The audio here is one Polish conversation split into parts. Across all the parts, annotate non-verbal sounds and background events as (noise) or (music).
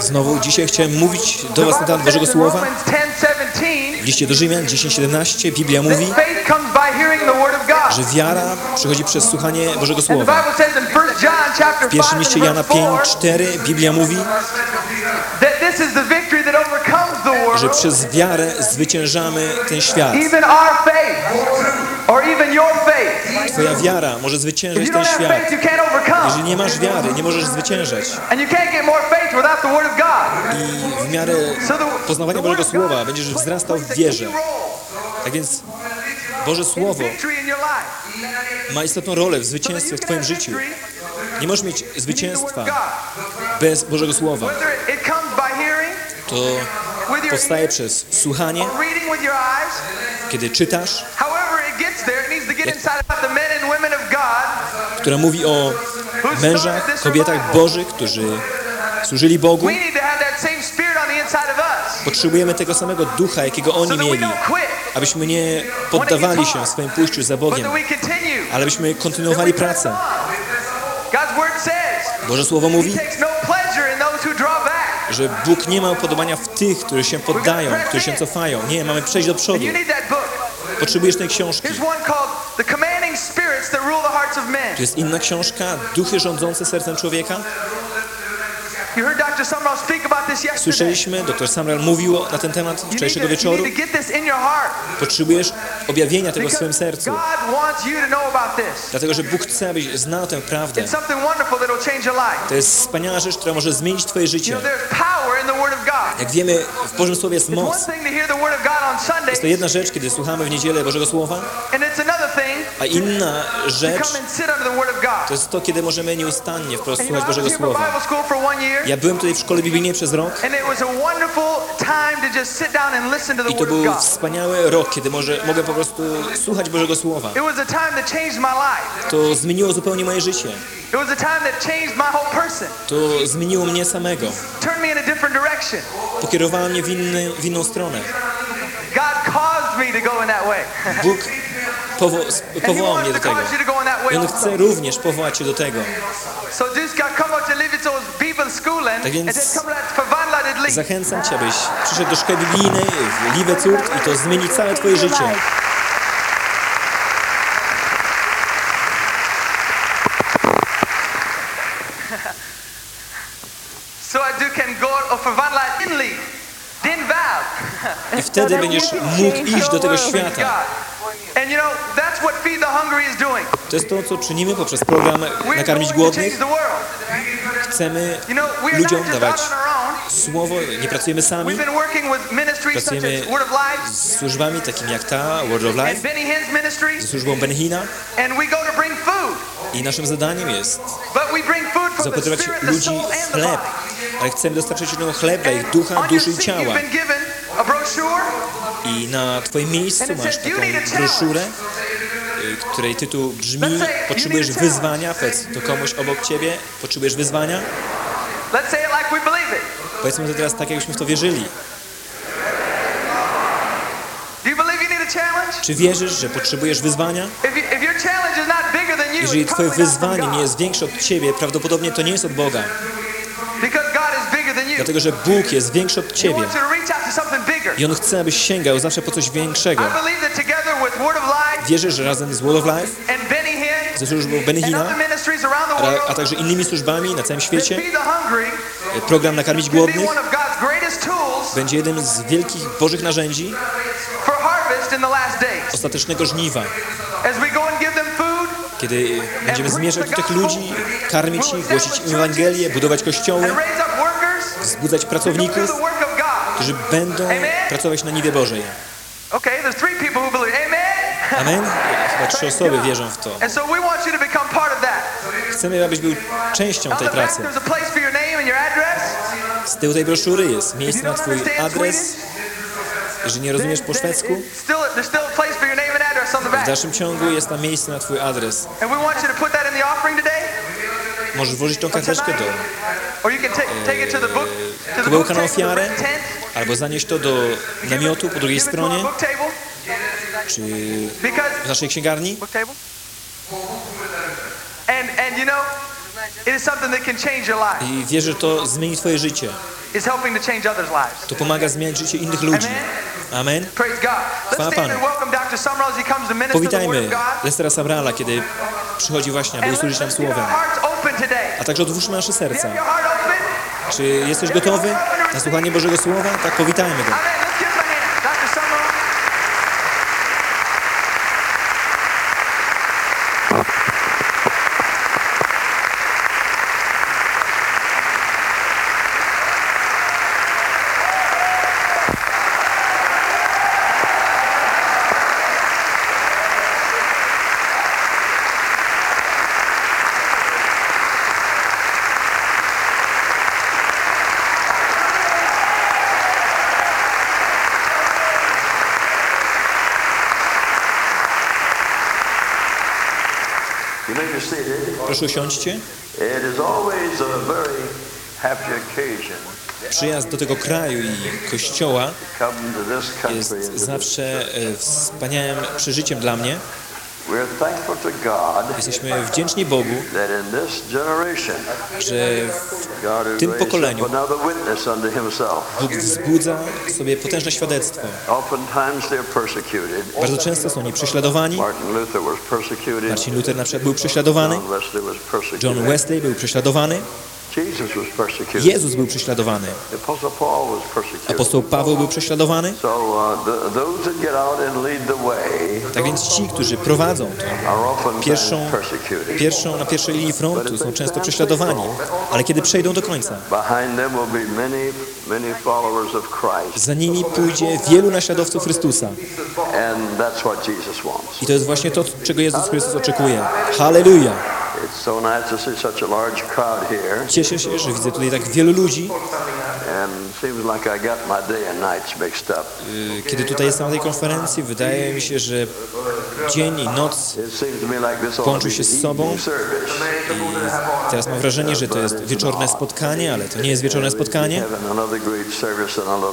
Znowu dzisiaj chciałem mówić do Was na temat Bożego Słowa. Romans 10:17 W liście do Rzymian 10:17 Biblia mówi, że wiara przychodzi przez słuchanie Bożego Słowa. Bible says in 1 John chapter W 5 pierwszym liście Jana 4 5:4 Biblia mówi, że przez wiarę zwyciężamy ten świat. Twoja wiara może zwyciężyć ten świat. Jeżeli nie masz wiary, nie możesz zwyciężać. I w miarę poznawania Bożego Słowa będziesz wzrastał w wierze. Tak więc Boże Słowo ma istotną rolę w zwycięstwie w Twoim życiu. Nie możesz mieć zwycięstwa bez Bożego Słowa. To powstaje przez słuchanie, kiedy czytasz, która mówi o mężach, kobietach. Bożych, którzy służyli Bogu. Potrzebujemy tego samego ducha, jakiego oni mieli, abyśmy nie poddawali się swoim pójściu za Bogiem, ale byśmy kontynuowali pracę. Boże Słowo mówi, no że Bóg nie ma upodobania w tych, którzy się poddają, którzy się cofają. Nie, mamy przejść do przodu. Potrzebujesz tej książki. Tu jest inna książka, Duchy rządzące sercem człowieka. Słyszeliśmy, dr Samuel mówił na ten temat wczorajszego wieczoru. Potrzebujesz objawienia tego w swoim sercu. Dlatego, że Bóg chce, abyś znał tę prawdę. To jest wspaniała rzecz, która może zmienić Twoje życie. Jak wiemy, w Bożym Słowie jest moc. Jest to jedna rzecz, kiedy słuchamy w niedzielę Bożego Słowa, a inna rzecz to jest to, kiedy możemy nieustannie wprost słuchać Bożego Słowa. Ja byłem tutaj w szkole biblijnej przez rok i to był wspaniały rok, kiedy może, mogę po prostu słuchać Bożego Słowa. To zmieniło zupełnie moje życie. To zmieniło mnie samego. Pokierowało mnie w, inny, w inną stronę. Bóg powo powołał mnie do tego. I On chce również powołać Cię do tego. Tak więc. Zachęcam Cię, abyś przyszedł do szkoły biblijnej w Livecurt i to zmieni całe Twoje życie. (laughs) I wtedy będziesz mógł iść do tego świata. To jest to, co czynimy poprzez program Nakarmić Głodnych. Chcemy ludziom dawać słowo, nie pracujemy sami. Pracujemy z służbami takimi jak ta, Word of Life, ze służbą Benhina i naszym zadaniem jest the ludzi w chleb, ale chcemy dostarczyć ludziom chleb dla ich ducha, duszy i ciała. I na Twoim miejscu masz taką broszurę, y, której tytuł brzmi Potrzebujesz wyzwania, powiedz to komuś obok Ciebie, potrzebujesz wyzwania. Powiedzmy to teraz tak, jakbyśmy w to wierzyli. Czy wierzysz, że potrzebujesz wyzwania? Jeżeli Twoje wyzwanie nie jest większe od Ciebie, prawdopodobnie to nie jest od Boga. Dlatego, że Bóg jest większy od Ciebie. I On chce, abyś sięgał zawsze po coś większego. Wierzysz, że razem z Word of Life, Benny ze służbą around the a, world, także innymi służbami na całym świecie, Hungry program Nakarmić Głodnych będzie jednym z wielkich Bożych narzędzi ostatecznego żniwa. Kiedy będziemy zmierzać do tych ludzi, karmić ich, głosić im Ewangelię, budować kościoły, wzbudzać pracowników, którzy będą pracować na niwie Bożej. Amen. (laughs) Chyba trzy osoby wierzą w to. Chcemy, abyś był częścią tej pracy. Z tyłu tej broszury jest miejsce na Twój adres. Jeżeli nie rozumiesz po szwedzku, w dalszym ciągu jest tam miejsce na Twój adres. Możesz włożyć tą karteczkę do, the Kubełka na ofiarę. Albo zanieść to do namiotu po drugiej stronie, czy w naszej księgarni. I wierzę, że to zmieni Twoje życie. To pomaga zmieniać życie innych ludzi. Amen. Chwała Panu. Powitajmy. Lestera Sabrala, kiedy przychodzi właśnie, aby usłużyć nam Słowem. A także otwórzmy nasze serca. Czy jesteś gotowy na słuchanie Bożego Słowa? Tak, powitajmy Go. Amen. Let's give him a hand. Dr. Summerall. You may be seated. Proszę usiądźcie. Przyjazd do tego kraju i kościoła jest zawsze e, wspaniałym przeżyciem dla mnie. Jesteśmy wdzięczni Bogu, że tym pokoleniu. Bóg wzbudza sobie potężne świadectwo. Bardzo często są oni prześladowani. Martin Luther na przykład był prześladowany. John Wesley był prześladowany. Jezus był prześladowany. Apostoł Paweł był prześladowany. Tak więc ci, którzy prowadzą to pierwszą, pierwszą na pierwszej linii frontu, są często prześladowani. Ale kiedy przejdą do końca, za nimi pójdzie wielu naśladowców Chrystusa. I to jest właśnie to, czego Jezus Chrystus oczekuje. Halleluja! It's so nice to see such a large crowd here. Cieszę się, że widzę tutaj tak wielu ludzi. Kiedy tutaj jestem na tej konferencji, wydaje mi się, że dzień i noc be się z sobą. i teraz mam wrażenie, że to jest wieczorne spotkanie, ale to nie jest wieczorne spotkanie.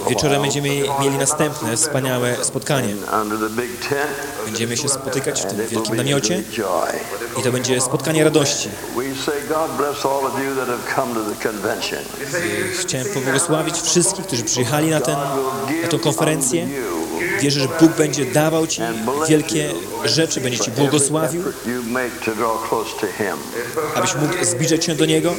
Wieczorem będziemy mieli następne wspaniałe spotkanie. Będziemy się spotykać w tym wielkim namiocie i to będzie spotkanie radości. Chciałem pobłogosławić wszystkich, którzy przyjechali na, ten, na tę konferencję. Wierzę, że Bóg będzie dawał Ci wielkie rzeczy, będzie Ci błogosławił, abyś mógł zbliżać się do Niego.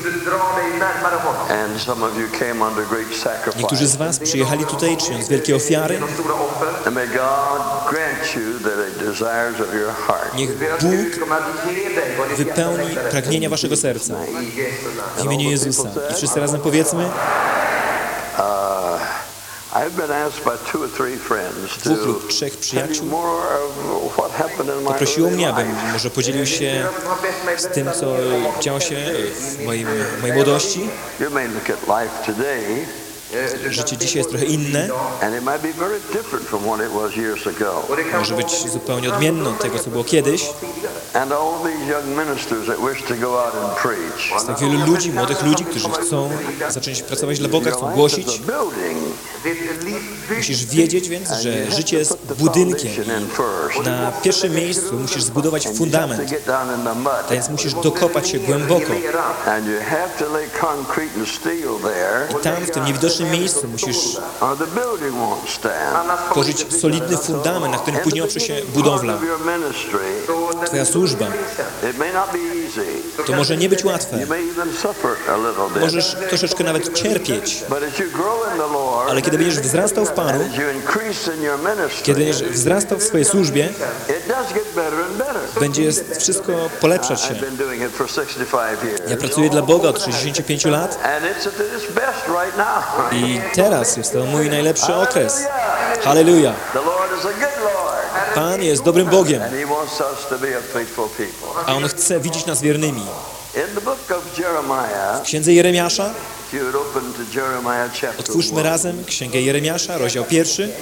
Niektórzy z. Was przyjechali tutaj, czyniąc wielkie ofiary. Niech Bóg wypełni pragnienia Waszego serca. W imieniu Jezusa. I wszyscy razem powiedzmy, dwóch lub trzech przyjaciół poprosiło mnie, abym może podzielił się z tym, co działo się w moim, mojej młodości. Today Życie dzisiaj jest trochę inne, może być zupełnie odmienne od tego, co było kiedyś. Jest tak wielu ludzi, młodych ludzi, którzy chcą zacząć pracować dla Boga, chcą głosić. Musisz wiedzieć więc, że życie jest budynkiem na pierwszym miejscu musisz zbudować fundament. A więc musisz dokopać się głęboko. I tam, w tym niewidocznym miejscu musisz tworzyć solidny fundament, na którym później oprze się budowla. Twoja służba. To może nie być łatwe. Możesz troszeczkę nawet cierpieć, ale kiedy będziesz wzrastał w Panu, kiedy będziesz wzrastał w swojej służbie, będzie wszystko polepszać się. I've been doing it for 65 years. Ja pracuję dla Boga od 65 lat I teraz jest to mój najlepszy okres. Halleluja! The Lord is a good Lord. Pan jest dobrym Bogiem, a On chce widzieć nas wiernymi. W księdze Jeremiasza, otwórzmy 1, razem księgę Jeremiasza, rozdział pierwszy.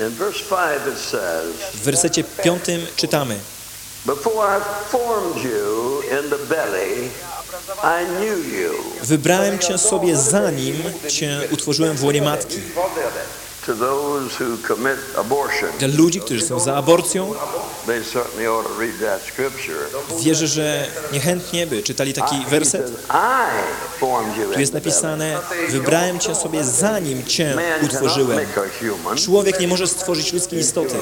in verse 5 it says, W wersecie piątym czytamy Before I formed you in the belly. Wybrałem Cię sobie zanim Cię utworzyłem w łonie matki. Dla ludzi, którzy są za aborcją, wierzę, że niechętnie by czytali taki werset. Tu jest napisane, wybrałem Cię sobie zanim Cię utworzyłem. Człowiek nie może stworzyć ludzkiej istoty.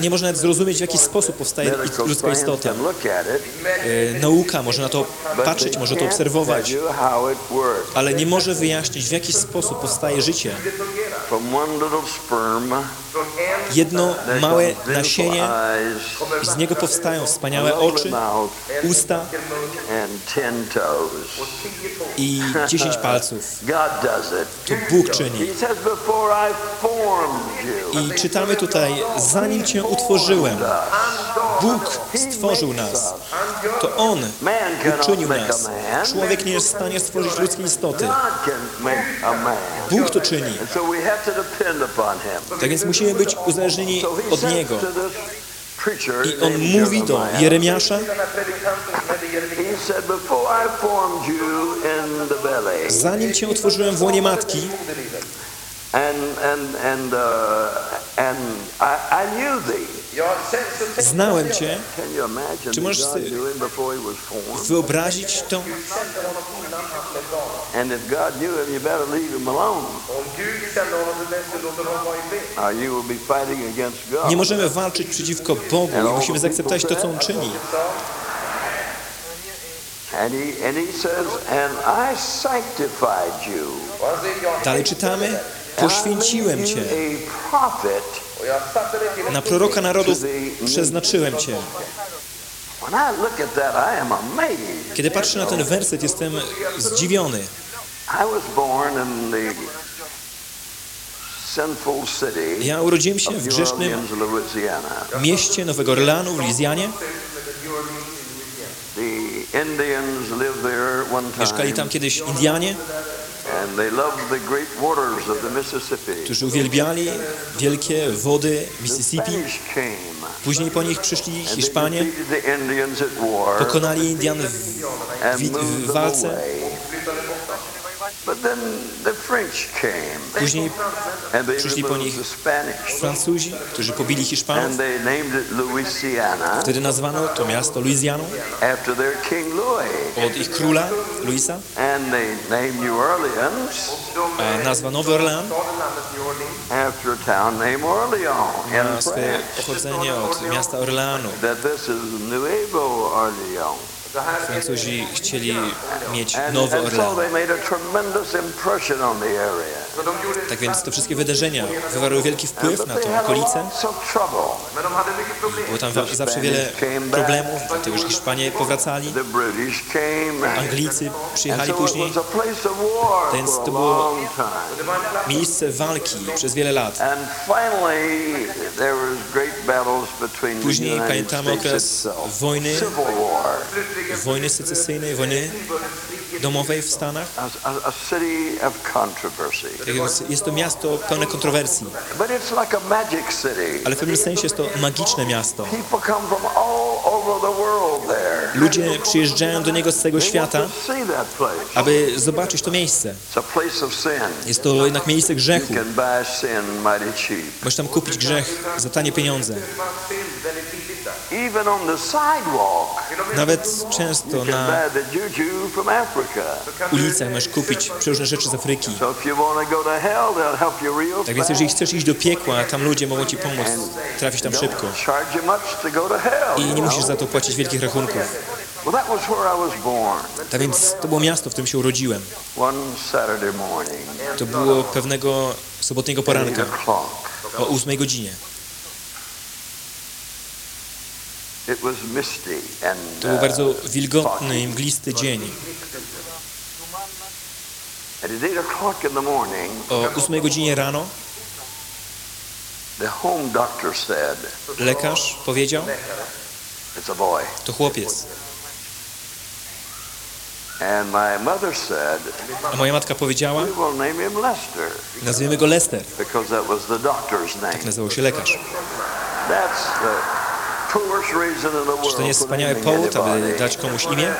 Nie może nawet zrozumieć, w jaki sposób powstaje ludzka istota. E, Nauka może na to patrzeć, może to obserwować, ale nie może wyjaśnić, w jaki sposób powstaje życie. Jedno małe nasienie, eyes, z niego powstają wspaniałe oczy, usta i dziesięć palców. To Bóg czyni. I. I czytamy tutaj, zanim Cię utworzyłem, Bóg stworzył nas. To On uczynił nas. Człowiek nie jest w stanie stworzyć ludzkiej istoty. Bóg to czyni. Tak więc musimy być uzależnieni od Niego. I On mówi do Jeremiasza, zanim Cię utworzyłem w łonie matki, and and and uh, and I, I knew thee. Znałem Cię. Czy możesz sobie? Wyobrazić to? Nie możemy walczyć przeciwko Bogu i musimy zaakceptować to, co On czyni. Dalej czytamy, poświęciłem Cię. Na proroka narodów przeznaczyłem Cię. Kiedy patrzę na ten werset, jestem zdziwiony. Ja urodziłem się w grzesznym mieście Nowego Orleanu w Lizjanie. Mieszkali tam kiedyś Indianie, którzy uwielbiali wielkie wody Mississippi. Później po nich przyszli Hiszpanie, pokonali Indian w, w, w walce. Później Przyszli po nich the Spanish, Francuzi, którzy pobili Hiszpanów. and they named it Louisiana Wtedy nazwano to miasto Luizjaną after their King Louis. od ich króla, Luisa, And they named New Orleans a nazwa Nowy Orlean after a town named Orleans ma in swoje France. pochodzenie od miasta Orleanu. Francuzi chcieli mieć Nowy Orlean. Tak więc te wszystkie wydarzenia wywarły wielki wpływ na had okolicę. Było tam zawsze wiele problemów, dlatego że Hiszpanie powracali, Anglicy przyjechali później. Więc to było-. Miejsce walki przez wiele lat. Później pamiętamy okres wojny. Wojny secesyjnej, wojny domowej w Stanach. Tak jest to miasto pełne kontrowersji, ale w pewnym sensie jest to magiczne miasto. Ludzie przyjeżdżają do niego z całego świata, aby zobaczyć to miejsce. Jest to jednak miejsce grzechu. Możesz tam kupić grzech za tanie pieniądze. Nawet często na ulicach możesz kupić przeróżne rzeczy z Afryki. Tak więc jeżeli chcesz iść do piekła, tam ludzie mogą ci pomóc trafić tam szybko. I nie musisz za to płacić wielkich rachunków. Tak więc to było miasto, w którym się urodziłem. To było pewnego sobotniego poranka o 8 godzinie. It was misty and To był bardzo uh, wilgotny i mglisty dzień. O 8 godzinie rano lekarz powiedział, to chłopiec. A moja matka powiedziała, "We will name him Lester nazwiemy go Lester. Tak name." nazywał się lekarz. Czy to nie jest wspaniały powód, aby dać komuś imię?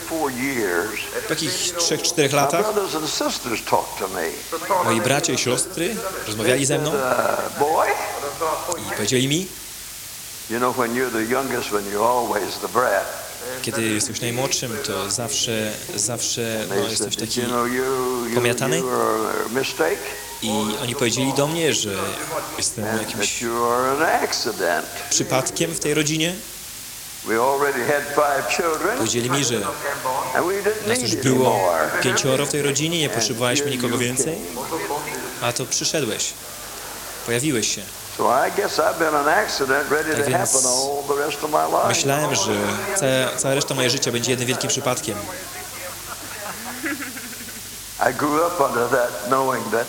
Four years, Po jakichś 3-4 my latach? brothers and sisters talked to me. moi bracia i siostry rozmawiali ze mną? Uh, i powiedzieli mi, kiedy jesteś najmłodszym, to zawsze, zawsze no, jesteś taki... pomiatany? I oni powiedzieli do mnie, że jestem jakimś przypadkiem w tej rodzinie. Powiedzieli mi, że nas już było pięcioro w tej rodzinie, nie potrzebowaliśmy nikogo więcej, a to przyszedłeś. Pojawiłeś się. Tak więc. Myślałem, że cała, cała reszta mojego życia będzie jednym wielkim przypadkiem. I grew up under that knowing that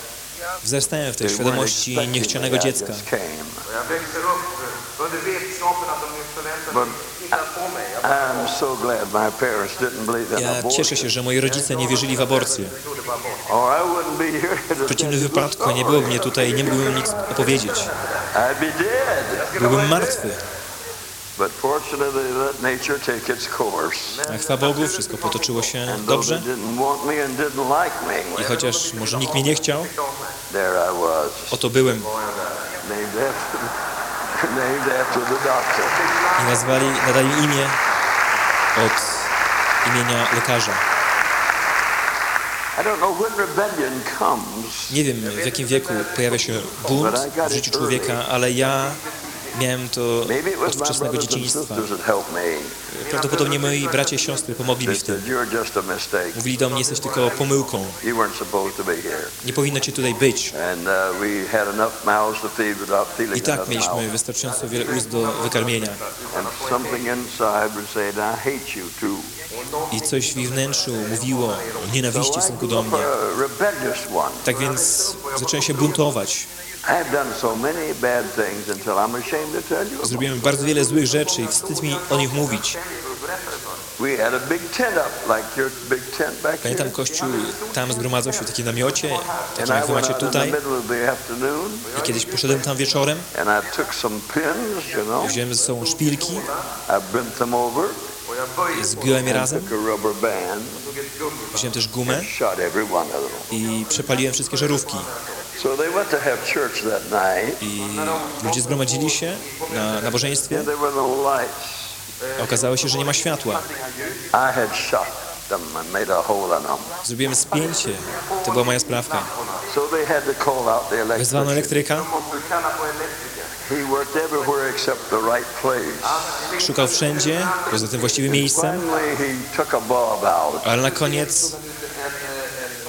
Wzrastałem w tej świadomości niechcianego dziecka. Ja cieszę się, że moi rodzice nie wierzyli w aborcję. W przeciwnym wypadku nie byłoby mnie tutaj, nie mógłbym nic opowiedzieć. Byłbym martwy. A chwała Bogu, wszystko potoczyło się dobrze. I chociaż może nikt mnie nie chciał, oto byłem. (laughs) I nazwali, nadali mi imię od imienia lekarza. Nie wiem, w jakim wieku pojawia się bunt w życiu człowieka, ale ja miałem to od wczesnego dzieciństwa. Prawdopodobnie moi bracia i siostry pomogli mi w tym. Mówili do mnie, jesteś tylko pomyłką. Nie powinno cię tutaj być. Uh, I tak mieliśmy wystarczająco wiele ust do wykarmienia. I coś w ich wnętrzu mówiło o nienawiści w stosunku do mnie. Tak więc zacząłem się buntować. Zrobiłem bardzo wiele złych rzeczy i wstyd mi o nich mówić. Pamiętam kościół, tam zgromadzał się w takim namiocie, takim jak wy macie tutaj. I kiedyś poszedłem tam wieczorem, wziąłem ze sobą szpilki, zgiąłem je razem, wziąłem też gumę. I przepaliłem wszystkie żarówki. I ludzie zgromadzili się na nabożeństwie, no okazało się, że nie ma światła. Zrobiłem spięcie, to była moja sprawka. Wezwano elektryka, szukał wszędzie, poza tym właściwym miejscem, ale na koniec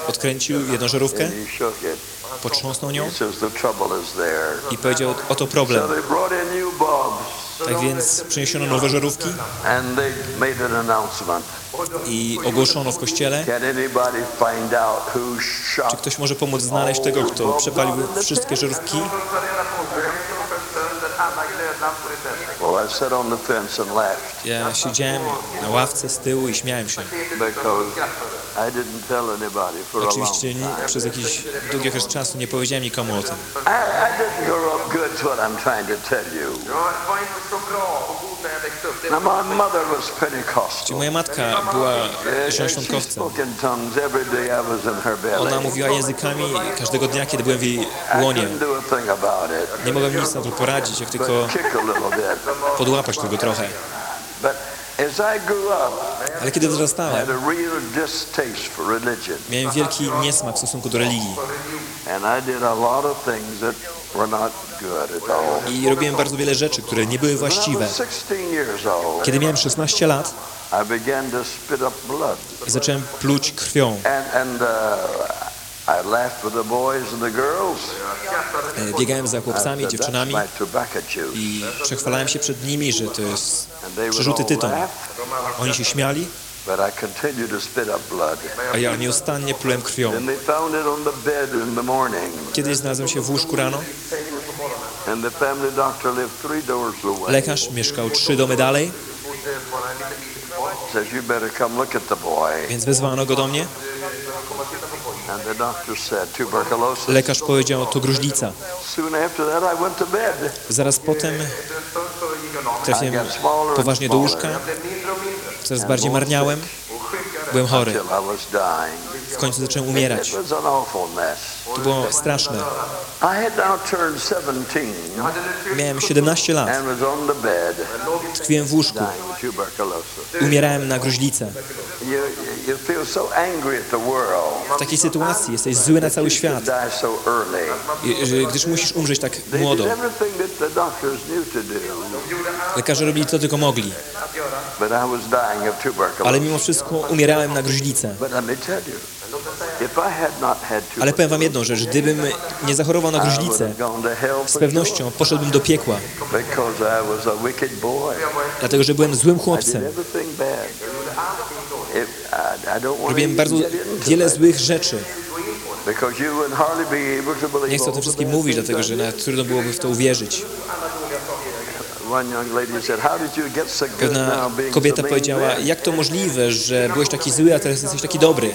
odkręcił jedną żarówkę, potrząsnął nią? I powiedział, oto problem. Tak więc przyniesiono nowe żarówki. I ogłoszono w kościele, czy ktoś może pomóc znaleźć tego, kto przepalił wszystkie żarówki. Ja siedziałem na ławce z tyłu i śmiałem się. Oczywiście nie, przez jakiś długi okres czasu nie powiedziałem nikomu o tym. Czyli moja matka była her Ona mówiła językami każdego dnia, kiedy byłem w jej łonie. Nie mogłem nic na to poradzić, jak tylko podłapać tego trochę. Ale kiedy wzrastałem, miałem wielki niesmak w stosunku do religii. I robiłem bardzo wiele rzeczy, które nie były właściwe. was 16 years old, Kiedy miałem 16 lat, zacząłem pluć krwią. E, Biegałem za chłopcami, dziewczynami i przechwalałem się przed nimi, że to jest przerzuty tytoń. Oni się śmiali, a ja nieustannie plułem krwią. Kiedyś znalazłem się w łóżku rano. Lekarz mieszkał trzy domy dalej, więc wezwano go do mnie. Lekarz powiedział, to gruźlica. Zaraz potem trafiłem poważnie do łóżka. Coraz bardziej marniałem, byłem chory. W końcu zacząłem umierać. To było straszne. I had now turned 17 Miałem 17 lat. Tkwiłem w łóżku. Umierałem na gruźlicę. W takiej sytuacji jesteś zły na cały świat, gdyż musisz umrzeć tak młodo. Lekarze robili co tylko mogli, ale mimo wszystko umierałem na gruźlicę. Ale powiem wam jedną rzecz, gdybym nie zachorował na gruźlicę, z pewnością poszedłbym do piekła, dlatego że byłem złym chłopcem. Robiłem bardzo wiele złych rzeczy. Nie chcę o tym wszystkim mówić, dlatego że trudno byłoby w to uwierzyć. One young lady said, "How did you get so good Pewna kobieta powiedziała, then?" jak to możliwe, że byłeś taki zły, a teraz jesteś taki dobry?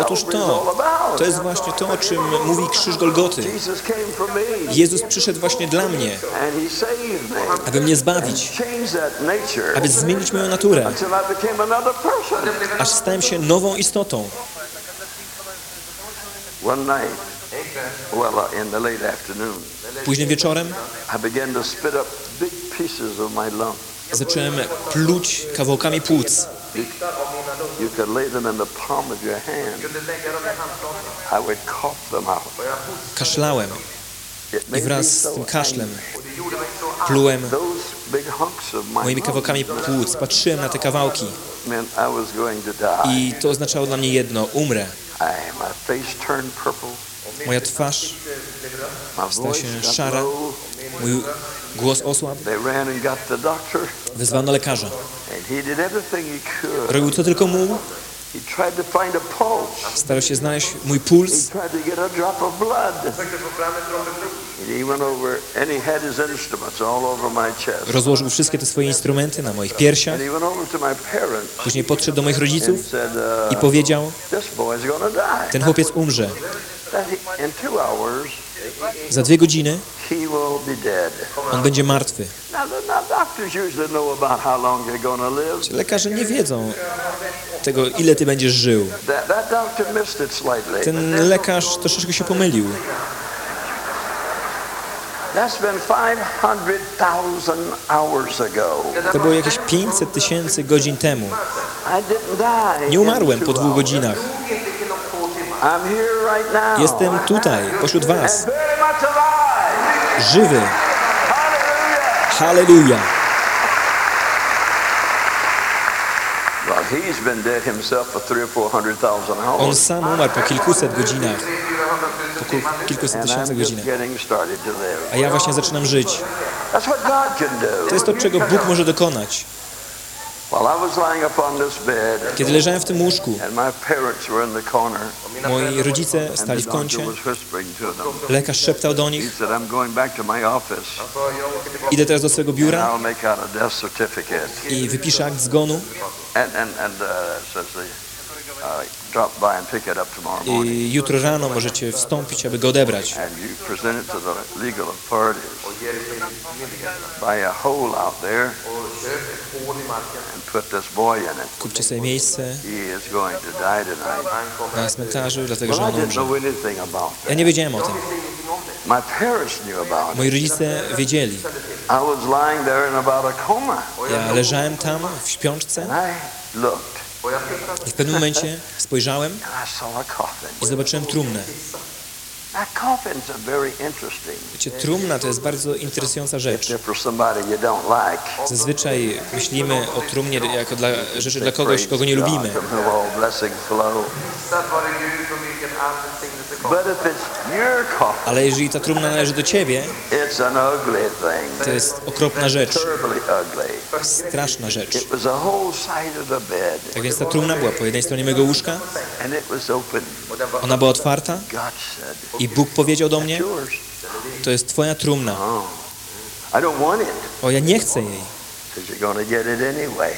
Otóż to, about." to jest właśnie to, o czym mówi krzyż Golgoty. Jezus przyszedł właśnie dla mnie, aby mnie zbawić, aby zmienić moją naturę, aż stałem się nową istotą. Późnym wieczorem zacząłem pluć kawałkami płuc. You could lay them in the palm of your hand. I would cough them out. Kaszlałem i wraz z tym kaszlem plułem moimi kawałkami płuc. Patrzyłem na te kawałki I to oznaczało dla mnie jedno, umrę. Moja twarz, Stała się szara. mój głos osłabł. Wezwano lekarza. Robił co tylko mógł. Starał się znaleźć mój puls. Rozłożył wszystkie te swoje instrumenty na moich piersiach. Później podszedł do moich rodziców said, i uh, powiedział, "This boy's going to die. ten chłopiec umrze. Za dwie godziny he will be dead." on będzie martwy. Lekarze nie wiedzą tego, ile ty będziesz żył. Ten lekarz troszeczkę się pomylił. That's been 500,000 hours ago. To było jakieś 500 tysięcy godzin temu. Nie umarłem po dwóch godzinach. I'm here right now. Jestem tutaj, pośród was, żywy. Hallelujah. On sam umarł po kilkuset godzinach, po ku- kilkuset tysiącach godzinach. A ja właśnie zaczynam żyć. To jest to, czego Bóg może dokonać. Kiedy leżałem w tym łóżku, moi rodzice stali w kącie, lekarz szeptał do nich, idę teraz do swojego biura i wypiszę akt zgonu I jutro rano możecie wstąpić, aby go odebrać. Kupcie sobie miejsce na cmentarzu, dlatego że on umrze. Ja nie wiedziałem o tym. Moi rodzice wiedzieli. Ja leżałem tam w śpiączce I w pewnym momencie spojrzałem i zobaczyłem trumnę. Wiecie, trumna to jest bardzo interesująca rzecz. Zazwyczaj myślimy o trumnie jako dla rzeczy dla kogoś, kogo nie lubimy. Ale jeżeli ta trumna należy do ciebie, to jest okropna rzecz, straszna rzecz. Tak więc ta trumna była po jednej stronie mojego łóżka, ona była otwarta i Bóg powiedział do mnie, to jest twoja trumna. O, ja nie chcę jej.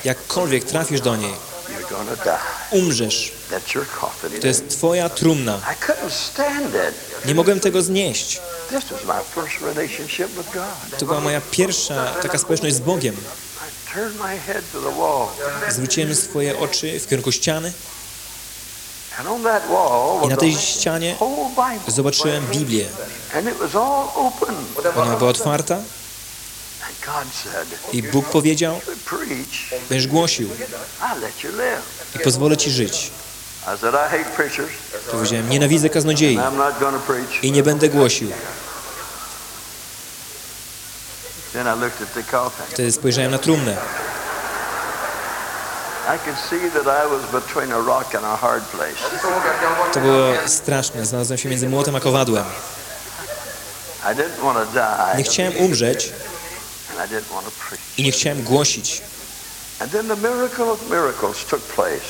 Jakkolwiek trafisz do niej, umrzesz. To jest twoja trumna. Nie mogłem tego znieść. To była moja pierwsza taka społeczność z Bogiem. Zwróciłem swoje oczy w kierunku ściany and on that wall i na tej ścianie zobaczyłem Biblię. Ona była otwarta i Bóg powiedział, "You preach, będziesz głosił I let you live." i pozwolę Ci żyć. I said, "I hate preachers, Powiedziałem, nienawidzę kaznodziei and I'm not going to preach." i nie będę głosił. Wtedy spojrzałem na trumnę. I could see that I was between a rock and a hard place. To było straszne. Znalazłem się między młotem a kowadłem. Nie chciałem umrzeć I nie chciałem głosić.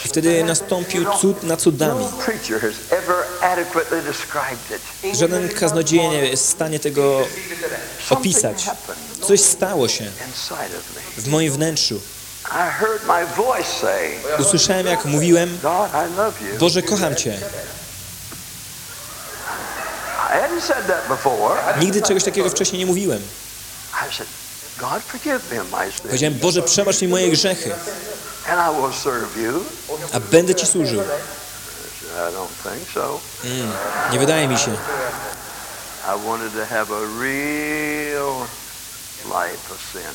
I wtedy nastąpił cud nad cudami. No. Żaden kaznodzieja nie jest w stanie tego opisać. Coś stało się w moim wnętrzu. Usłyszałem, jak mówiłem. Boże, kocham Cię. Nigdy czegoś takiego wcześniej nie mówiłem. Powiedziałem, Boże, przebacz mi moje grzechy, a będę Ci służył. Mm, nie wydaje mi się. Life of sin.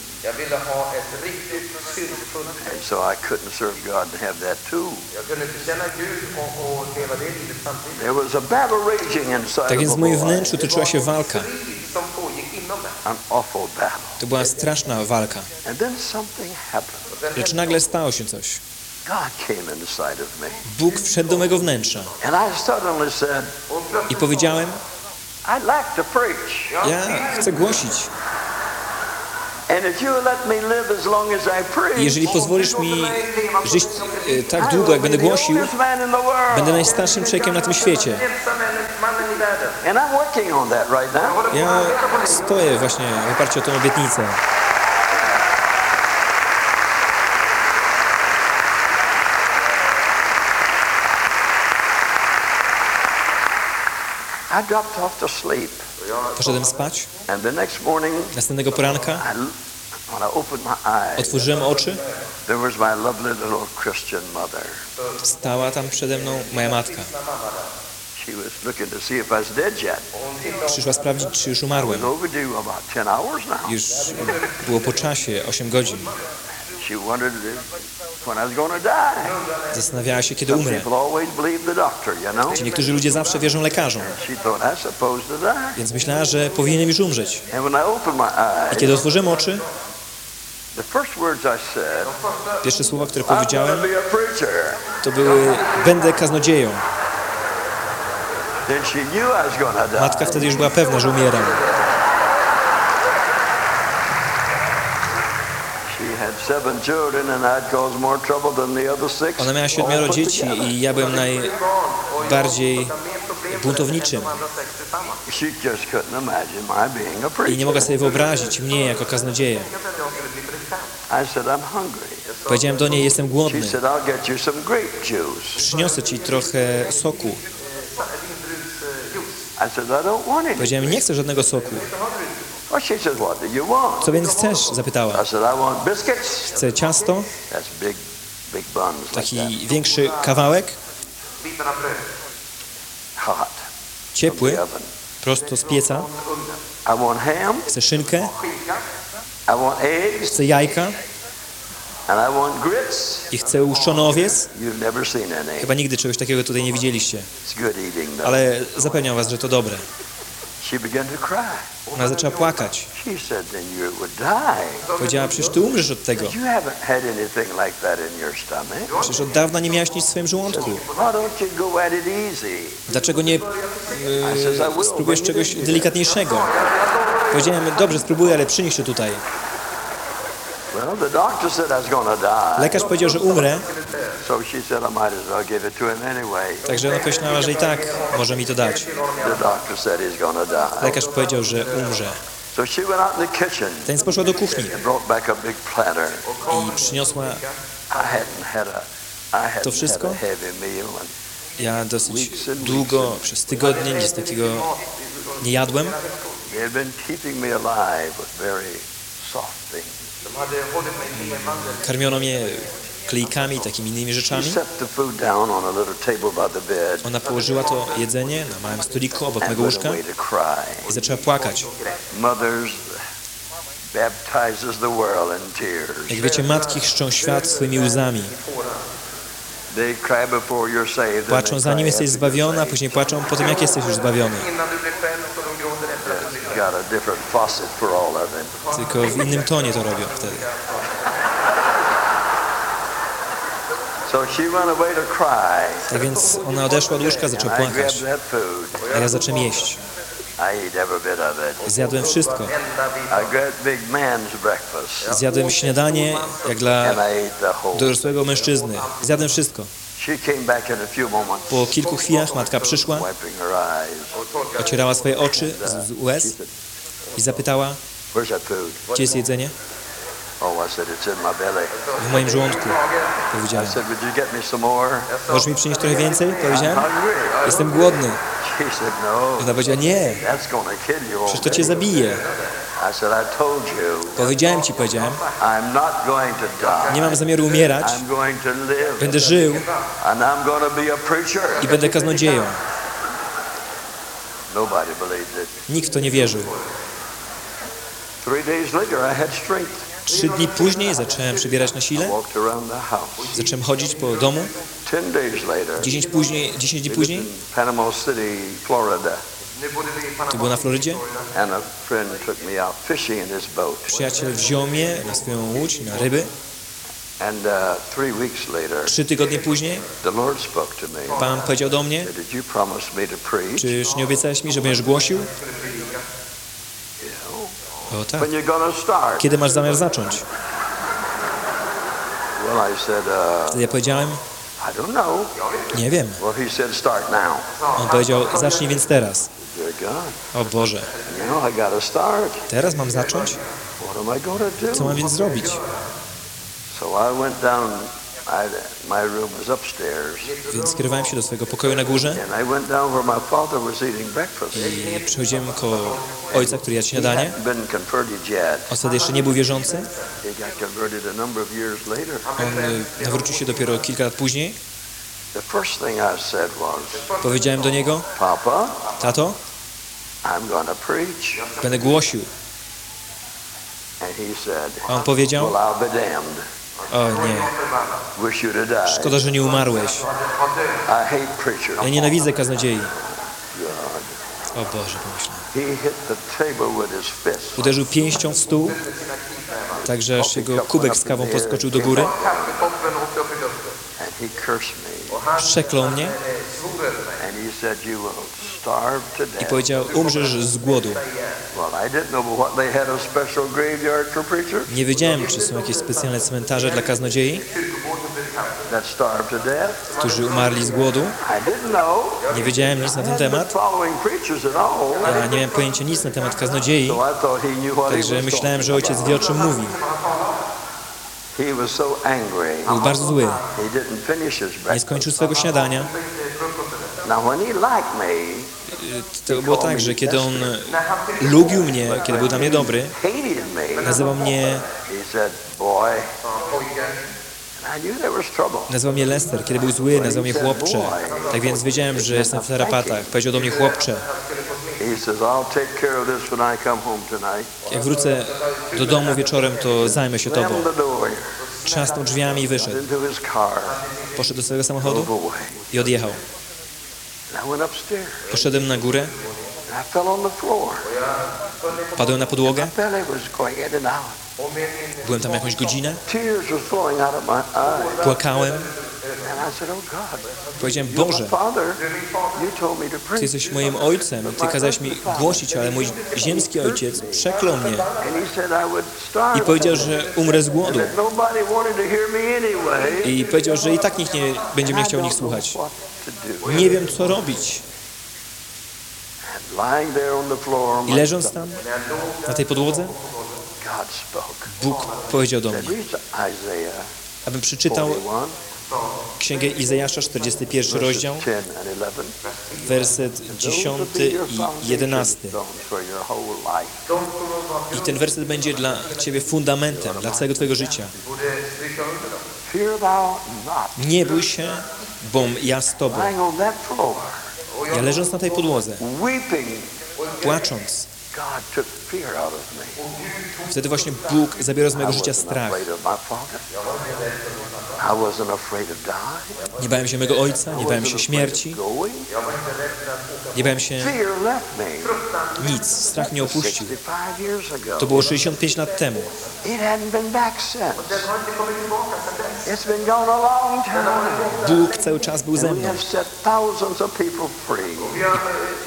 And so I couldn't serve God and have that too. There was a battle raging inside Tak więc of w moim wnętrzu toczyła się walka. To była straszna walka. And then something happened. Och sen Lecz nagle stało się coś. Bóg wszedł do mego wnętrza I powiedziałem, ja chcę głosić. Jeżeli pozwolisz mi żyć e, tak długo, jak będę głosił, będę najstarszym człowiekiem na tym świecie. Ja stoję właśnie w oparciu o tę obietnicę. I dropped off to sleep. Poszedłem spać. Następnego poranka otworzyłem oczy. Stała tam przede mną moja matka. Przyszła sprawdzić, czy już umarłem. It was overdue about 10 hours now. Już było po czasie, 8 godzin. Zastanawiała się, kiedy umrę. Ci niektórzy ludzie zawsze wierzą lekarzom, więc myślała, że powinienem już umrzeć. I kiedy otworzyłem oczy, pierwsze słowa, które powiedziałem, to były będę kaznodzieją. Matka wtedy już była pewna, że umieram. Ona miała siedmioro dzieci i ja byłem najbardziej buntowniczym. I nie mogła sobie wyobrazić mnie jako kaznodzieję. I said, I'm hungry. Powiedziałem do niej, jestem głodny. Przyniosę ci trochę soku. Powiedziałem, nie chcę żadnego soku. Co więc chcesz? Zapytała. Chcę ciasto, taki większy kawałek, ciepły, prosto z pieca. Chcę szynkę, chcę jajka. I chcę uszczony owiec. Chyba nigdy czegoś takiego tutaj nie widzieliście, ale zapewniam was, że to dobre. She began to cry. Ona zaczęła płakać. Powiedziała, przecież ty umrzesz od tego. Przecież od dawna nie miałaś nic w swoim żołądku. Dlaczego nie e, spróbujesz czegoś delikatniejszego? Powiedziałem, dobrze, spróbuję, ale przynieś to tutaj. Lekarz powiedział, że umrę, Także ona pomyślała, że i tak może mi to dać. Lekarz powiedział, że umrze. Więc poszła do kuchni i przyniosła To wszystko? Ja dosyć długo, przez tygodnie nic takiego nie jadłem. Karmiono mnie klejkami, takimi innymi rzeczami. a Ona położyła to jedzenie na małym stoliku obok mego łóżka i zaczęła płakać. Jak wiecie, matki chrzczą świat swoimi łzami. Płaczą zanim jesteś zbawiona, saved. później płaczą po tym, jak jesteś już zbawiony. A. Tylko w innym tonie to robią wtedy. So she went away to cry. Tak więc ona odeszła od łóżka, zaczęła płakać. A ja zacząłem jeść. Zjadłem wszystko. Zjadłem śniadanie jak dla dorosłego mężczyzny. Zjadłem wszystko. Po kilku chwilach matka przyszła, ocierała swoje oczy z, łez i zapytała, gdzie jest jedzenie? W moim żołądku, powiedziałem. Możesz mi przynieść trochę więcej? Powiedziałem. Jestem głodny. (laughs) No. Ona powiedziała, nie, przecież to cię zabije. Powiedziałem ci, powiedziałem, nie mam zamiaru umierać, będę żył i będę kaznodzieją. Nikt w to nie wierzył. Trzy dni później zacząłem przybierać na sile, zacząłem chodzić po domu. Dziesięć, później, dziesięć dni później, to było na Florydzie, przyjaciel wziął mnie na swoją łódź, na ryby. Uh, Trzy tygodnie później. Pan powiedział do mnie, czyż nie obiecałeś mi, że będziesz głosił? O tak. Kiedy masz zamiar zacząć? Said, uh, Wtedy ja powiedziałem, nie wiem. On powiedział, zacznij więc teraz. O Boże, start. teraz mam zacząć? Co mam więc zrobić? Więc skierowałem się do swojego pokoju na górze I przychodziłem koło ojca, który jadł śniadanie. wtedy jeszcze nie był wierzący. On y, nawrócił się dopiero kilka lat później. Powiedziałem do niego, tato, będę głosił. A on powiedział, O nie, szkoda, że nie umarłeś. Ja nienawidzę kaznodziei. O Boże, pomyślałem. Uderzył pięścią w stół, tak że aż jego kubek z kawą podskoczył do góry. Przeklął mnie i powiedział, umrzesz z głodu. Nie wiedziałem, czy są jakieś specjalne cmentarze dla kaznodziei, którzy umarli z głodu. Nie wiedziałem nic na ten temat. Ja nie miałem pojęcia nic na temat kaznodziei, także myślałem, że ojciec wie o czym mówi. Był bardzo zły. Nie skończył swego śniadania. To było tak, że kiedy on lubił mnie, kiedy był dla mnie dobry, nazywał mnie, nazywał mnie Lester, kiedy był zły, nazywał mnie chłopcze. Tak więc wiedziałem, że jestem w tarapatach. Powiedział do mnie chłopcze. Jak wrócę do domu wieczorem, to zajmę się tobą. Trzasnął drzwiami i wyszedł. Poszedł do swojego samochodu i odjechał. And I went upstairs. Poszedłem na górę, padłem na podłogę, byłem tam jakąś godzinę, płakałem. Powiedziałem, Boże, Ty jesteś moim ojcem, Ty kazałeś mi głosić, ale mój ziemski ojciec przeklął mnie I powiedział, że umrę z głodu. I powiedział, że i tak nikt nie będzie mnie chciał nich słuchać. Nie wiem, co robić. I leżąc tam, na tej podłodze. Bóg powiedział do mnie, abym przeczytał 41, Księgę Izajasza, 41 rozdział, 10 and 11. werset 10 i 11. For your whole life. I ten werset będzie dla Ciebie fundamentem, dla całego Twojego życia. Nie bój się, bom ja z Tobą. Ja leżąc na tej podłodze, płacząc, wtedy właśnie Bóg zabierał z mojego życia strach. Nie bałem się mego ojca, nie bałem się śmierci, nie bałem się nic. Strach mnie opuścił. 65 years ago. To było 65 lat temu. Bóg cały czas był ze mną.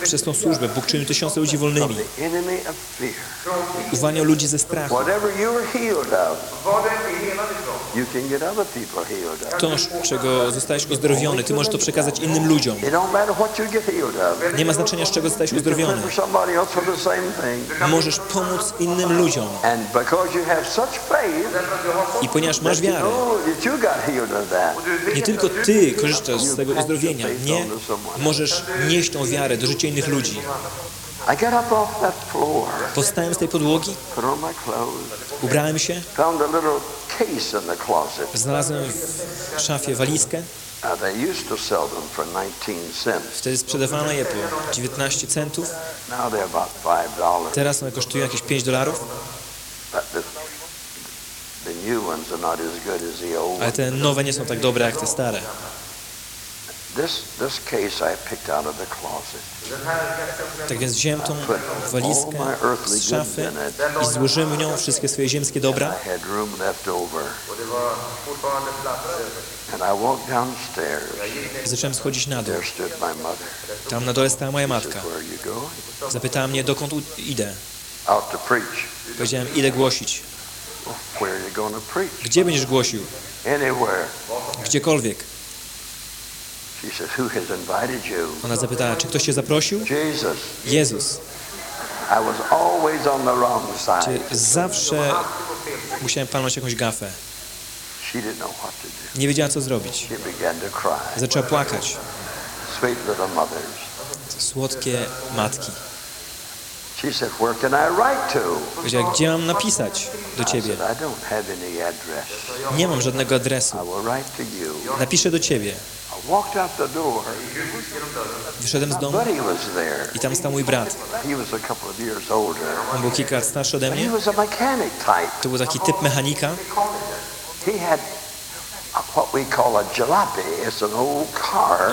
Przez tą służbę Bóg czynił tysiące ludzi wolnymi. Uwalniał ludzi ze strachu. To, czego zostałeś uzdrowiony, Ty możesz to przekazać innym ludziom. Nie ma znaczenia, z czego zostałeś uzdrowiony. Możesz pomóc innym ludziom. I ponieważ masz wiarę, nie tylko Ty korzystasz z tego uzdrowienia, nie, możesz nieść tą wiarę do życia innych ludzi. Powstałem z tej podłogi, ubrałem się, znalazłem w szafie walizkę. Now they used to sell them for 19 cents. Wtedy sprzedawano je po 19 centów. Teraz one kosztują jakieś 5 dolarów, ale te nowe nie są tak dobre jak te stare. This this case I picked out of the closet. Tak więc wziąłem tą walizkę z szafy i złożyłem w nią wszystkie swoje ziemskie dobra. I zacząłem schodzić na dół. Tam na dole stała moja matka. Zapytała mnie, dokąd idę. Powiedziałem, idę głosić. Gdzie będziesz głosił? Gdziekolwiek. Ona zapytała, czy ktoś cię zaprosił? Jezus. Czy zawsze musiałem palnąć jakąś gafę? Nie wiedziała, co zrobić. Zaczęła płakać. Słodkie matki. Powiedziała, gdzie mam napisać do ciebie? Nie mam żadnego adresu. Napiszę do ciebie. Wyszedłem z domu i tam stał mój brat. On był kilka lat starszy ode mnie. To był taki typ mechanika.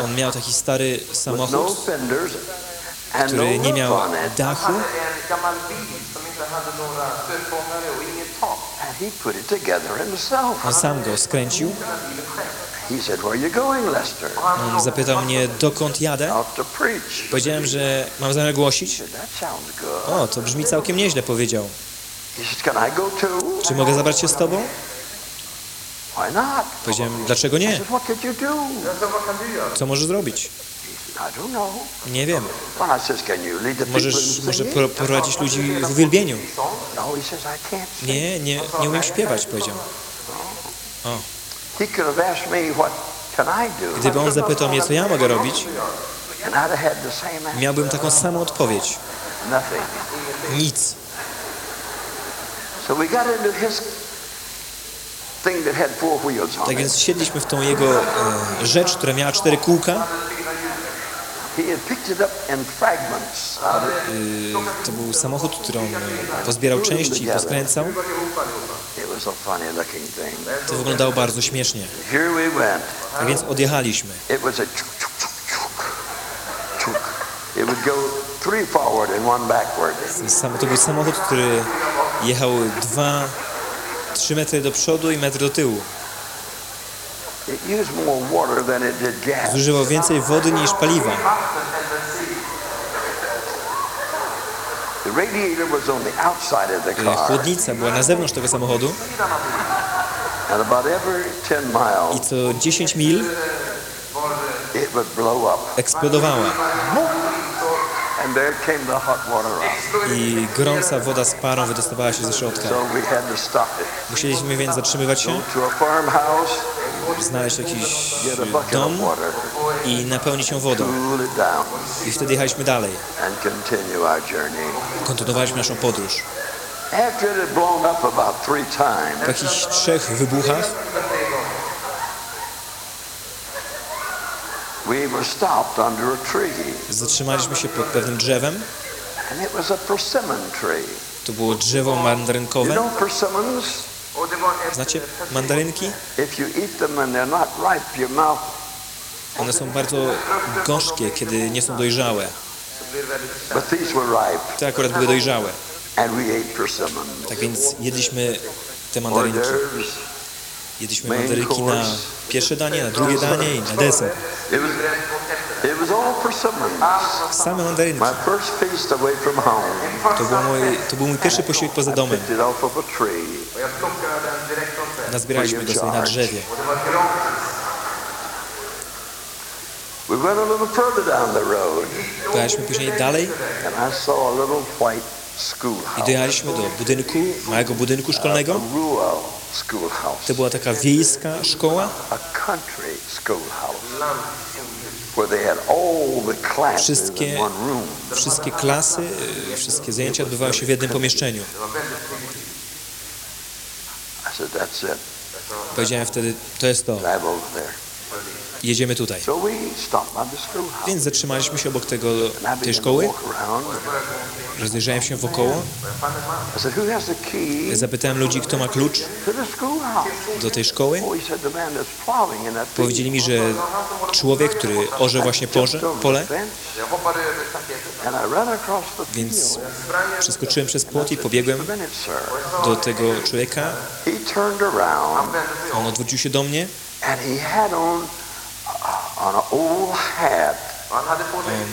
On miał taki stary no samochód, no który nie roof miał dachu. On sam go skręcił. On zapytał mnie, dokąd jadę. Powiedziałem, że mam zamiar głosić. O, to brzmi całkiem nieźle, powiedział. Czy mogę zabrać się z tobą? Powiedziałem, dlaczego nie? Co możesz zrobić? Nie wiem. Możesz może pro- prowadzić ludzi w uwielbieniu. No. Nie, nie, nie umiem śpiewać, powiedział. He Gdyby on zapytał mnie, co ja mogę robić, miałbym taką samą odpowiedź. Nic. Tak więc siedliśmy w tą jego e, rzecz, która miała cztery kółka. Y, to był samochód, który on e, pozbierał części i poskręcał. A. To wyglądało bardzo śmiesznie. Tak więc odjechaliśmy. A To był samochód, który jechał dwa, trzy metry do przodu i metr do tyłu. Zużywał więcej wody niż paliwa. The radiator was on the outside of the Y, car. Chłodnica była na zewnątrz tego samochodu. And about every 10 i co 10 mil eksplodowała. I gorąca woda z parą wydostawała się ze środka. Musieliśmy więc zatrzymywać się, znaleźć jakiś dom i napełnić ją wodą. I wtedy jechaliśmy dalej. Kontynuowaliśmy naszą podróż. Times, jakichś trzech wybuchach zatrzymaliśmy się pod pewnym drzewem. To było drzewo mandarynkowe. Znacie mandarynki? One są bardzo gorzkie, kiedy nie są dojrzałe. Te akurat były dojrzałe. Tak więc jedliśmy te mandarynki. Jedliśmy mandarynki na pierwsze danie, na drugie danie i na deser. Same mandarynki. To, było mój, to był mój pierwszy posiłek poza domem. Nazbieraliśmy go sobie na drzewie. Pojechaliśmy później dalej I dojechaliśmy do budynku, małego budynku szkolnego. To była taka wiejska szkoła. Wszystkie-. Wszystkie klasy, y, wszystkie zajęcia odbywały się w jednym pomieszczeniu. Powiedziałem wtedy, to jest to. Jedziemy tutaj. Więc zatrzymaliśmy się obok tego, tej szkoły, rozejrzałem się wokoło, zapytałem ludzi, kto ma klucz do tej szkoły. Powiedzieli mi, że człowiek, który orze właśnie porze, pole, więc przeskoczyłem przez płot i pobiegłem do tego człowieka. On odwrócił się do mnie,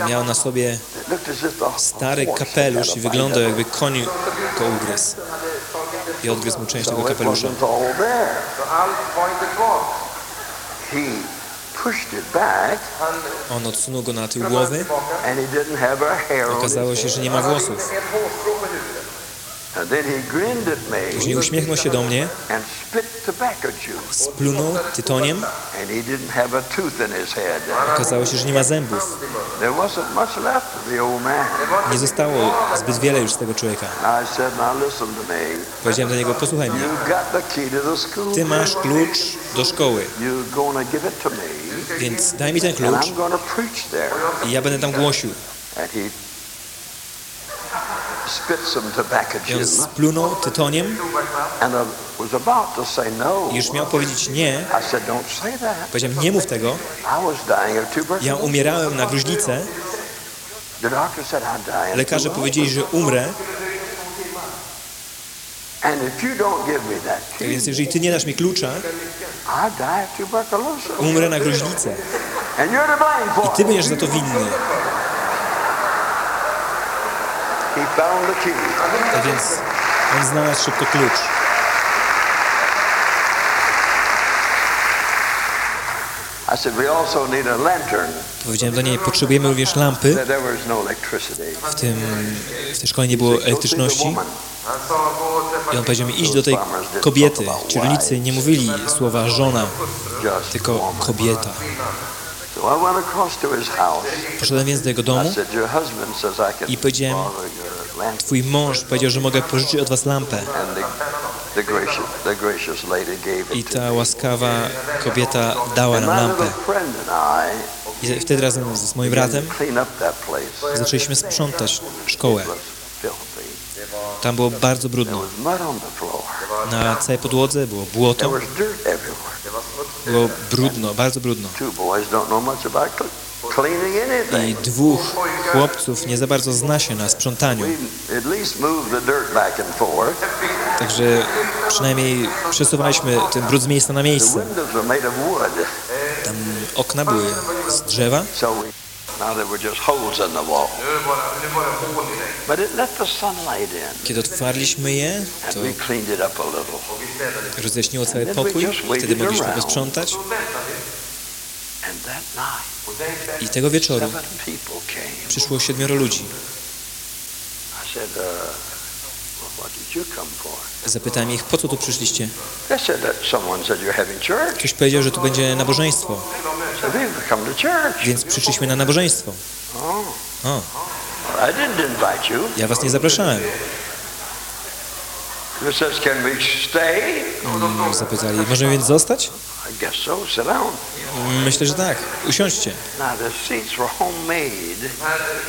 miał na sobie stary kapelusz i wyglądał jakby koń go ugryzł. I odgryzł mu część tego kapelusza. On odsunął go na tył głowy. Okazało się, że nie ma włosów. Później uśmiechnął się do mnie, splunął tytoniem. Okazało się, że nie ma zębów. Nie zostało zbyt wiele już z tego człowieka. Powiedziałem do niego, posłuchaj mnie. Ty masz klucz do szkoły, więc daj mi ten klucz i ja będę tam głosił. I on splunął tytoniem I no. i już miał powiedzieć nie. Powiedziałem, nie mów tego. Ja umierałem na gruźlicę. Lekarze powiedzieli, że umrę. Tak więc jeżeli ty nie dasz mi klucza, umrę na gruźlicę. I ty będziesz za to winny. He found the key. Tak więc on znalazł szybko klucz. Powiedziałem do niej, potrzebujemy również lampy. No. W, tym, w tej szkole nie było elektryczności. I on powiedział mi, idź do tej kobiety. Ci rolnicy nie mówili słowa żona, tylko kobieta. Poszedłem więc do jego domu. I powiedziałem. Twój mąż powiedział, że mogę pożyczyć od was lampę. I ta łaskawa kobieta dała nam lampę. I wtedy razem z moim bratem zaczęliśmy sprzątać szkołę. Tam było bardzo brudno. Na całej podłodze było błoto. Było brudno, bardzo brudno. I dwóch chłopców nie za bardzo zna się na sprzątaniu. Także przynajmniej przesuwaliśmy ten brud z miejsca na miejsce. Tam okna były z drzewa, So we, now there were just holes in the wall. But it let the sunlight in. kiedy otwarliśmy je, to we cleaned it up a little. rozjaśniło cały pokój. Wtedy mogliśmy posprzątać. I tego wieczoru przyszło siedmioro ludzi. Zapytałem ich, po co tu przyszliście? Ktoś powiedział, że tu będzie nabożeństwo, więc przyszliśmy na nabożeństwo. Oh, O, ja was nie zapraszałem. Mm, Zapytali, możemy więc zostać? Myślę, że tak. Usiądźcie.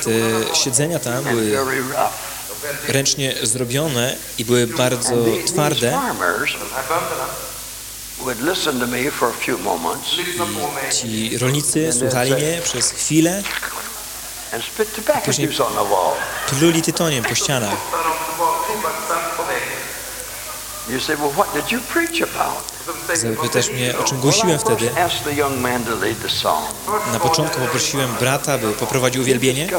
Te siedzenia tam były. Ręcznie zrobione i były bardzo twarde. Ci rolnicy słuchali mnie przez chwilę, tobacco Później- pluli tytoniem po ścianach. You say, well, what did you preach about? Zapytasz mnie, o czym głosiłem wtedy. Na początku poprosiłem brata, by poprowadził uwielbienie.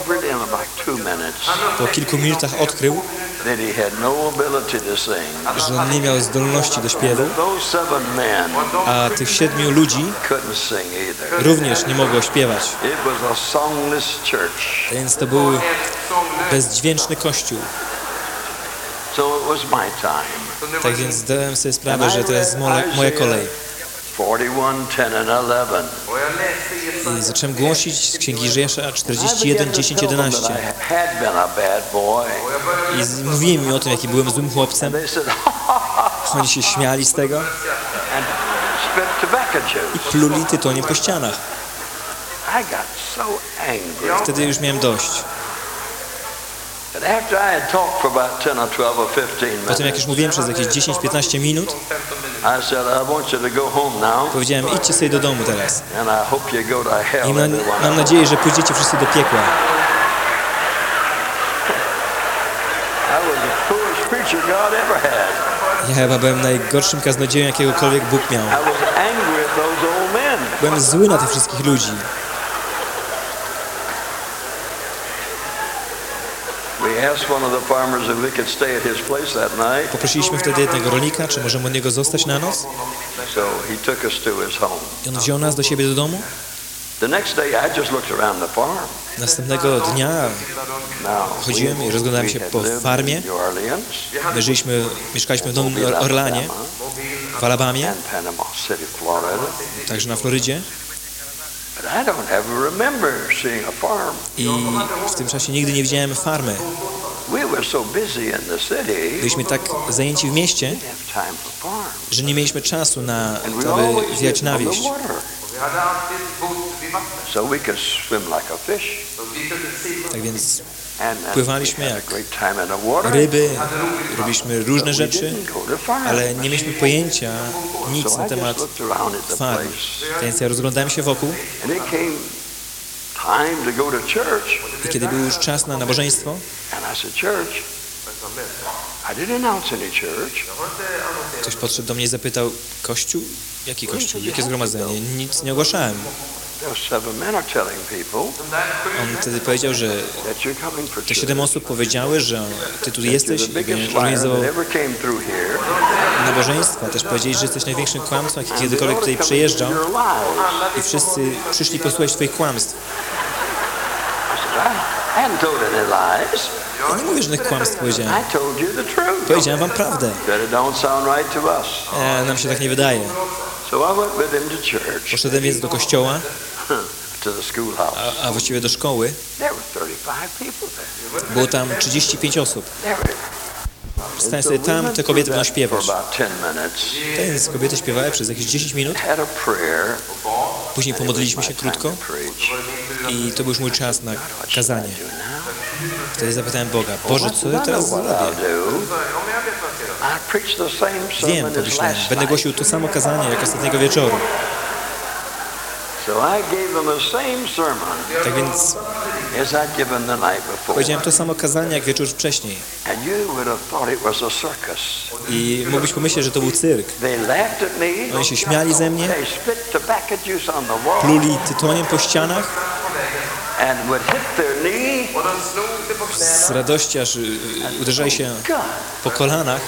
Po kilku minutach odkrył, no że on nie miał zdolności do śpiewu, a tych siedmiu ludzi również nie mogło śpiewać. Więc to był bezdźwięczny kościół. So it was my time. Tak więc zdałem sobie sprawę, że to jest moja, kolej. 41, 10, and 11. I zacząłem głosić z Księgi began 41, to 10, tell them that 11. I mówiłem im o tym, jaki byłem złym chłopcem. (laughs) Oni się śmiali z tego i pluli tytoniem po ścianach. Wtedy już miałem dość. that after I had talked for about 10 or 12 or 15 Po tym, jak już mówiłem przez jakieś 10-15 minut, powiedziałem, idźcie sobie do domu teraz. I mam, mam nadzieję, że pójdziecie wszyscy do piekła. Ja chyba byłem najgorszym kaznodzieją, jakiegokolwiek Bóg miał. Byłem zły na tych wszystkich ludzi. We asked one of the farmers if we could stay at his place that night, Poprosiliśmy wtedy jednego rolnika, czy możemy od niego zostać na noc. I on wziął nas do siebie do domu. Następnego dnia Chodziłem i rozglądałem się po farmie. my żyliśmy, mieszkaliśmy w Nowym Orlanie, w Alabamie, także na Florydzie. I w tym czasie nigdy nie widziałem farmy. Byliśmy tak zajęci w mieście, że nie mieliśmy czasu na to, wjechać lived na on wieś. the water, so we could swim like a fish. Tak więc Pływaliśmy jak ryby, robiliśmy różne rzeczy, ale nie mieliśmy pojęcia nic na temat Tak więc ja rozglądałem się wokół i kiedy był już czas na nabożeństwo, ktoś podszedł do mnie i zapytał, Kościół? Jaki Kościół? Jakie zgromadzenie? Nic nie ogłaszałem. On wtedy powiedział, że te siedem osób powiedziały, że ty tu jesteś organizował nabożeństwa. Też powiedzieli, że jesteś największym kłamcą, jaki kiedykolwiek tutaj lies. i wszyscy przyszli posłuchać twoich kłamstw. Ja nie mówię żadnych kłamstw, powiedziałem. Powiedziałem wam prawdę. E, nam się tak nie wydaje. Poszedłem więc do kościoła. (laughs) a, a właściwie do szkoły. There were 35 people there. Było tam 35 osób. We tam, te kobiety będą śpiewać. about 10 minutes. Więc kobiety śpiewały przez jakieś 10 minut. Później pomodliliśmy się krótko i to był już mój czas na kazanie. Wtedy zapytałem Boga, Boże, co ja teraz zrobię? Wiem, pomyślałem, będę głosił to samo kazanie jak ostatniego wieczoru. So I gave them the same sermon Tak więc powiedziałem to samo kazanie jak wieczór wcześniej. I mógłbyś pomyśleć, że to był cyrk. Oni się śmiali ze mnie, pluli tytoniem po ścianach, z radości aż y, y, uderzali się po kolanach.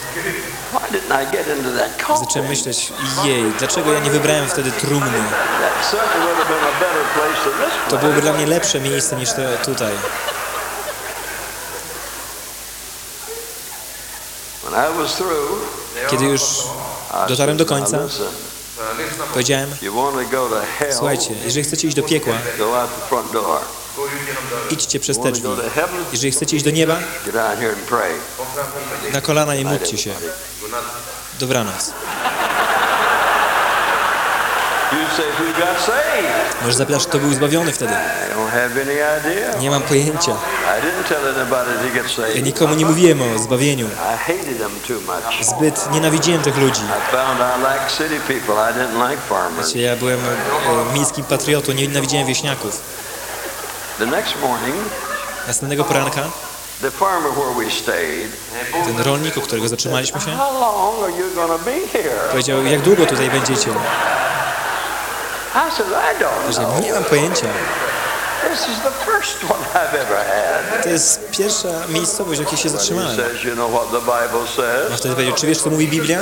Zacząłem myśleć, jej, dlaczego ja nie wybrałem wtedy trumny? To byłoby dla mnie lepsze miejsce niż to tutaj. Kiedy już Dotarłem do said, "Now końca. powiedziałem, słuchajcie, jeżeli chcecie iść do piekła, idźcie przez te drzwi. Jeżeli chcecie iść do nieba, na kolana nie módlcie się. Dobranoc. You say, who got saved? Może zapytasz, kto był zbawiony wtedy. Nie mam pojęcia. Ja nikomu nie mówiłem o zbawieniu. Zbyt nienawidziłem tych ludzi. Wiecie, ja byłem e, miejskim patriotą, nie nienawidziłem wieśniaków. Następnego poranka ten rolnik, u którego zatrzymaliśmy się, powiedział, jak długo tutaj będziecie? Know. nie mam pojęcia. To jest pierwsza miejscowość, w jakiej się zatrzymałem. A wtedy powiedział, czy wiesz, co mówi Biblia?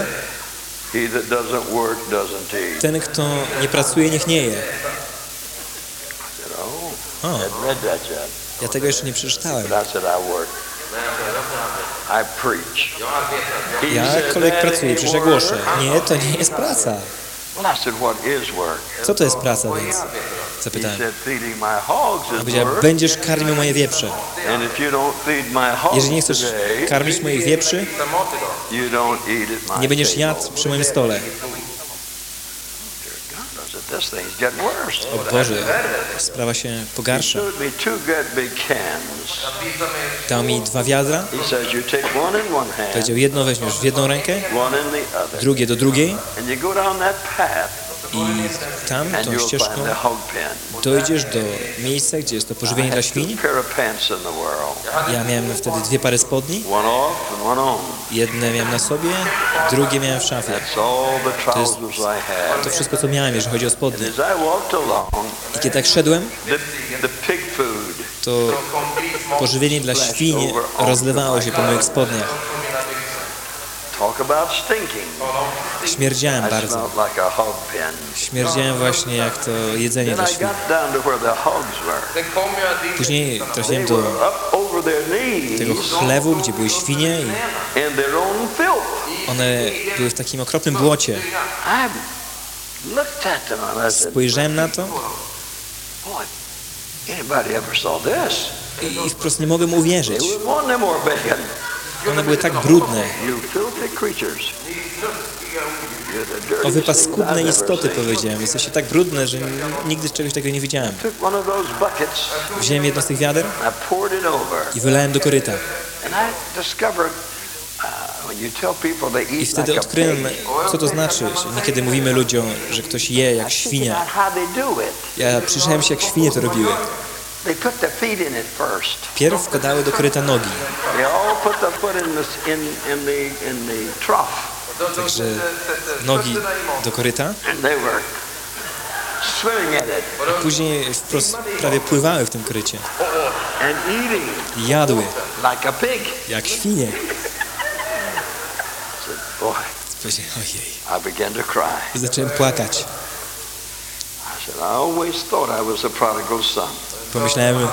Ten, kto nie pracuje, niech nie je. Oh, O, ja tego jeszcze nie przeczytałem. Ja, kolek, "That pracuję, przecież ja work." głoszę. Nie, to nie jest praca. Co to jest praca więc? Zapytałem. A będziesz karmił moje wieprze. Jeżeli nie chcesz karmić moich wieprzy, nie będziesz jadł przy moim stole. God knows that this thing's getting worse. O Boże, sprawa się pogarsza. Dał mi dwa wiadra, powiedział, jedno weźmiesz w jedną rękę, drugie do drugiej i tam, tą ścieżką, dojdziesz do miejsca, gdzie jest to pożywienie dla świń. Ja miałem wtedy dwie pary spodni, jedne miałem na sobie, drugie miałem w szafie. The jest-. To wszystko, co miałem, jeżeli chodzi o spodnie. I kiedy tak szedłem, to pożywienie dla świń rozlewało się po moich spodniach. Śmierdziałem bardzo. Śmierdziałem właśnie jak to jedzenie hogs were. Później trafiłem do tego chlewu, gdzie były świnie i one były w takim okropnym błocie. Spojrzałem na to i wprost nie mogłem uwierzyć. One były tak brudne. O wy paskudne istoty powiedziałem. Jesteście tak brudne, że nigdy czegoś takiego nie widziałem. Wziąłem jedno z tych wiader I wylałem do koryta. I wtedy odkryłem, co to znaczy. Niekiedy mówimy ludziom, że ktoś je jak świnia. Ja przyjrzałem się, jak świnie to robiły. Pierw wkładały do koryta nogi. They all put the foot in the in, in the in the trough, Także nogi do koryta. Później wprost prawie pływały w tym korycie. I jadły jak świnie. Powiedziałem, ojej. I zacząłem płakać. Pomyślałem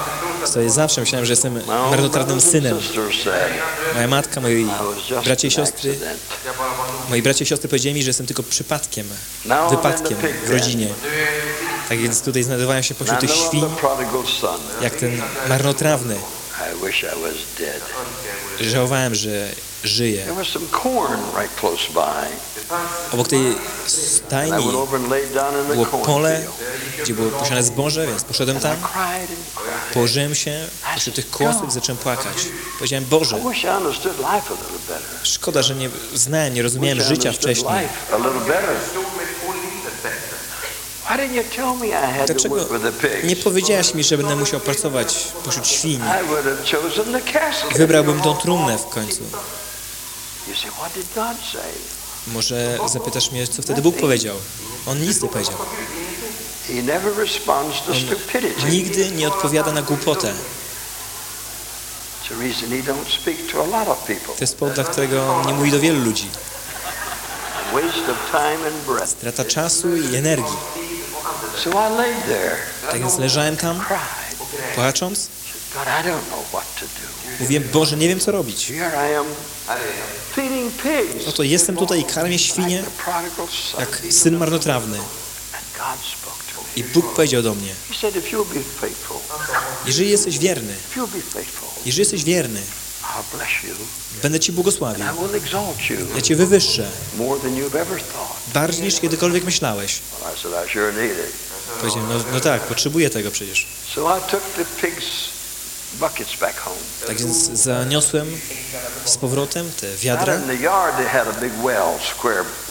sobie zawsze, myślałem, że jestem marnotrawnym synem. Moja matka, moi bracia i siostry, moi bracia i siostry powiedzieli mi, że jestem tylko przypadkiem, wypadkiem w rodzinie. Tak więc tutaj znajdowałem się pośród tych świń, jak ten marnotrawny. Żałowałem, że by. Obok tej stajni było pole, gdzie było posiane zboże, więc poszedłem tam, położyłem się pośród tych kłosów zacząłem płakać. Powiedziałem, Boże, szkoda, że nie znałem, nie rozumiałem życia wcześniej. Dlaczego nie powiedziałaś mi, że będę musiał pracować pośród casket. Wybrałbym tą trumnę w końcu. Może zapytasz mnie, co wtedy Bóg powiedział? On nic nie powiedział. Stupidity. Nigdy nie odpowiada na głupotę. To jest powód, dla którego nie mówi do wielu ludzi. Strata czasu i energii. Tak więc leżałem tam, płacząc. Mówiłem, Boże, nie wiem co robić. Oto jestem tutaj i karmię świnie jak syn marnotrawny. I Bóg powiedział do mnie, jeżeli jesteś wierny, jeżeli jesteś wierny, będę Ci błogosławił. Ja Cię wywyższę, bardziej niż kiedykolwiek myślałeś. Powiedziałem, no, no tak, potrzebuję tego przecież. Tak więc zaniosłem z powrotem te wiadra,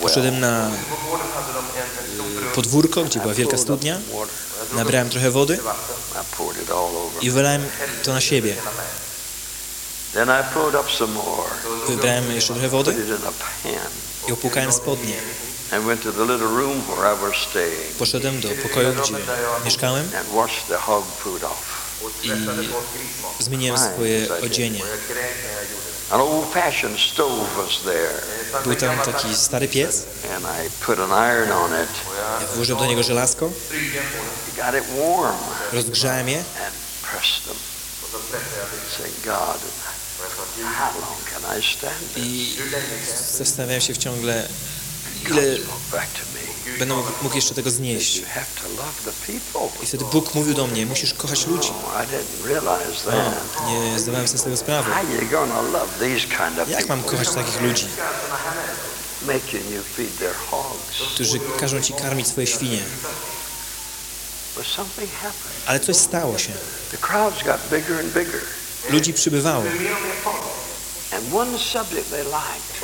poszedłem na y, podwórko, gdzie była wielka studnia, nabrałem trochę wody I wylałem to na siebie. Wybrałem jeszcze trochę wody i opłukałem spodnie. Poszedłem do pokoju, gdzie mieszkałem i zmieniłem swoje odzienie. Był tam taki stary piec, włożyłem do niego żelazko, rozgrzałem je. I zastanawiałem się wciągle, God ile będę mógł jeszcze tego znieść. I wtedy Bóg mówił do mnie, musisz kochać ludzi. Oh, O, nie zdawałem sobie z tego sprawy. Jak mam kochać takich ludzi, którzy każą ci karmić swoje świnie? Ale coś stało się. Ludzi przybywało.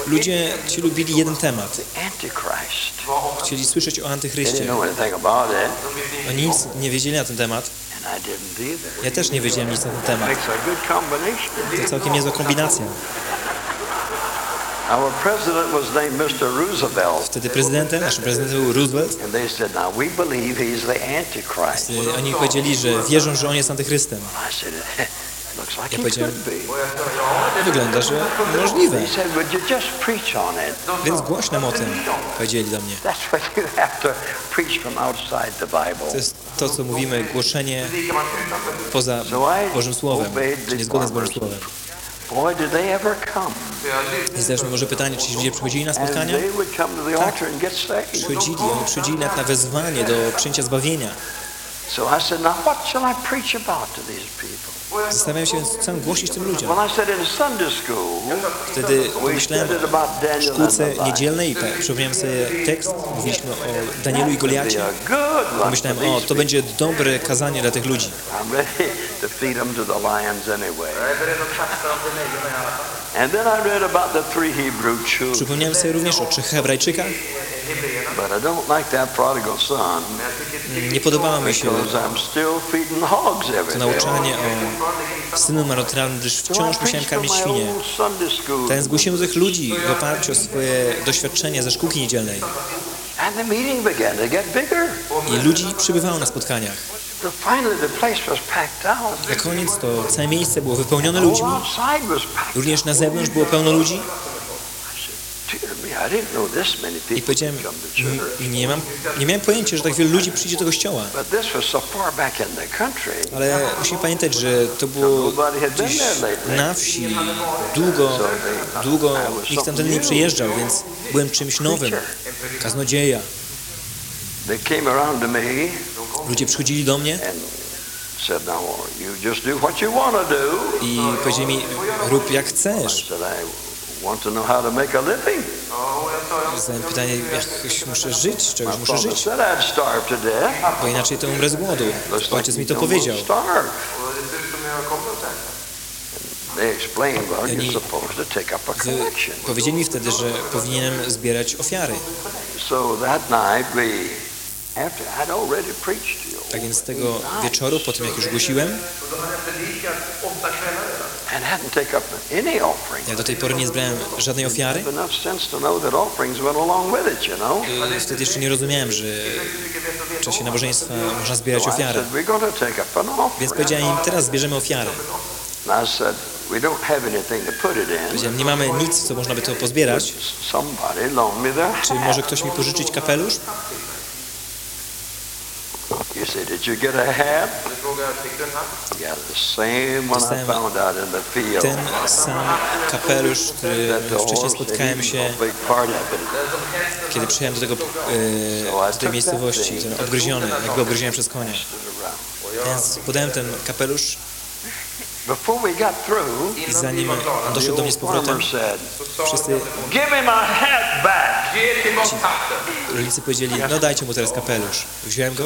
Ludzie ci lubili jeden temat. Chcieli słyszeć o antychryście. Oni nic nie wiedzieli na ten temat. Ja też nie wiedziałem nic na ten temat. To całkiem niezła kombinacja. Our president was named Mr. Roosevelt, Wtedy prezydentem, naszym prezydentem był Roosevelt. Oni powiedzieli, że wierzą, że on jest antychrystem. (laughs) I said, "Looks like he powiedziałem, could be." Wygląda, że możliwe. Więc głoś nam o tym, powiedzieli do mnie. To jest to, co mówimy, głoszenie poza Bożym Słowem, czy niezgodne z Bożym. Słowem. I mi może pytanie, czy ci ludzie przychodzili na spotkania? Tak. Przychodzili, oni przychodzili na wezwanie do przyjęcia zbawienia. So I said, now what shall I preach about to these people? Zastanawiam się, więc co mam głosić tym ludziom. I Wtedy pomyślałem and szkółce niedzielnej, tak, przypomniałem sobie tekst, mówiliśmy o Danielu i Goliacie. Pomyślałem, o, to będzie dobre kazanie dla tych ludzi. Przypomniałem sobie również o trzech Hebrajczykach. son Nie podobało mi się to nauczanie o synu marnotrawnym, gdyż wciąż musiałem karmić świnie. Ten zgłosiłem do tych ludzi w oparciu o swoje doświadczenia ze szkółki niedzielnej. I ludzi przybywało na spotkaniach. Na koniec to całe miejsce było wypełnione ludźmi. Również na zewnątrz było pełno ludzi. I powiedziałem, would come to church. "Mm, nie, mam, nie miałem pojęcia, że tak wielu ludzi przyjdzie do kościoła. Ale musimy pamiętać, że to było gdzieś na wsi. Długo, długo nikt tamten nie przyjeżdżał, więc byłem czymś nowym. Kaznodzieja. Ludzie przychodzili do mnie i powiedzieli mi, rób jak chcesz. Zadałem pytanie, jak muszę żyć, czegoś muszę żyć, bo inaczej to umrę z głodu. Ojciec mi to powiedział. collection. Powiedzieli mi wtedy, że powinienem zbierać ofiary. So that night we, Tak więc tego wieczoru, po tym jak już głosiłem, ja do tej pory nie zbrałem żadnej ofiary. Wtedy jeszcze nie rozumiałem, że w czasie nabożeństwa można zbierać an Więc powiedziałem im, teraz zbierzemy ofiarę. Powiedziałem, nie mamy nic, co można by to pozbierać. Czy może ktoś mi pożyczyć kapelusz? You say, did you get a hat? Yeah, the same one I found out in the field. Ten sam kapelusz, który wcześniej spotkałem się, kiedy przyjechałem do, tego, e, do tej miejscowości, ten obgryziony, jakby obgryziony przez konia. Więc podałem ten kapelusz i zanim doszedł do mnie z powrotem, wszyscy rodzice powiedzieli, no dajcie mu teraz kapelusz. Wziąłem go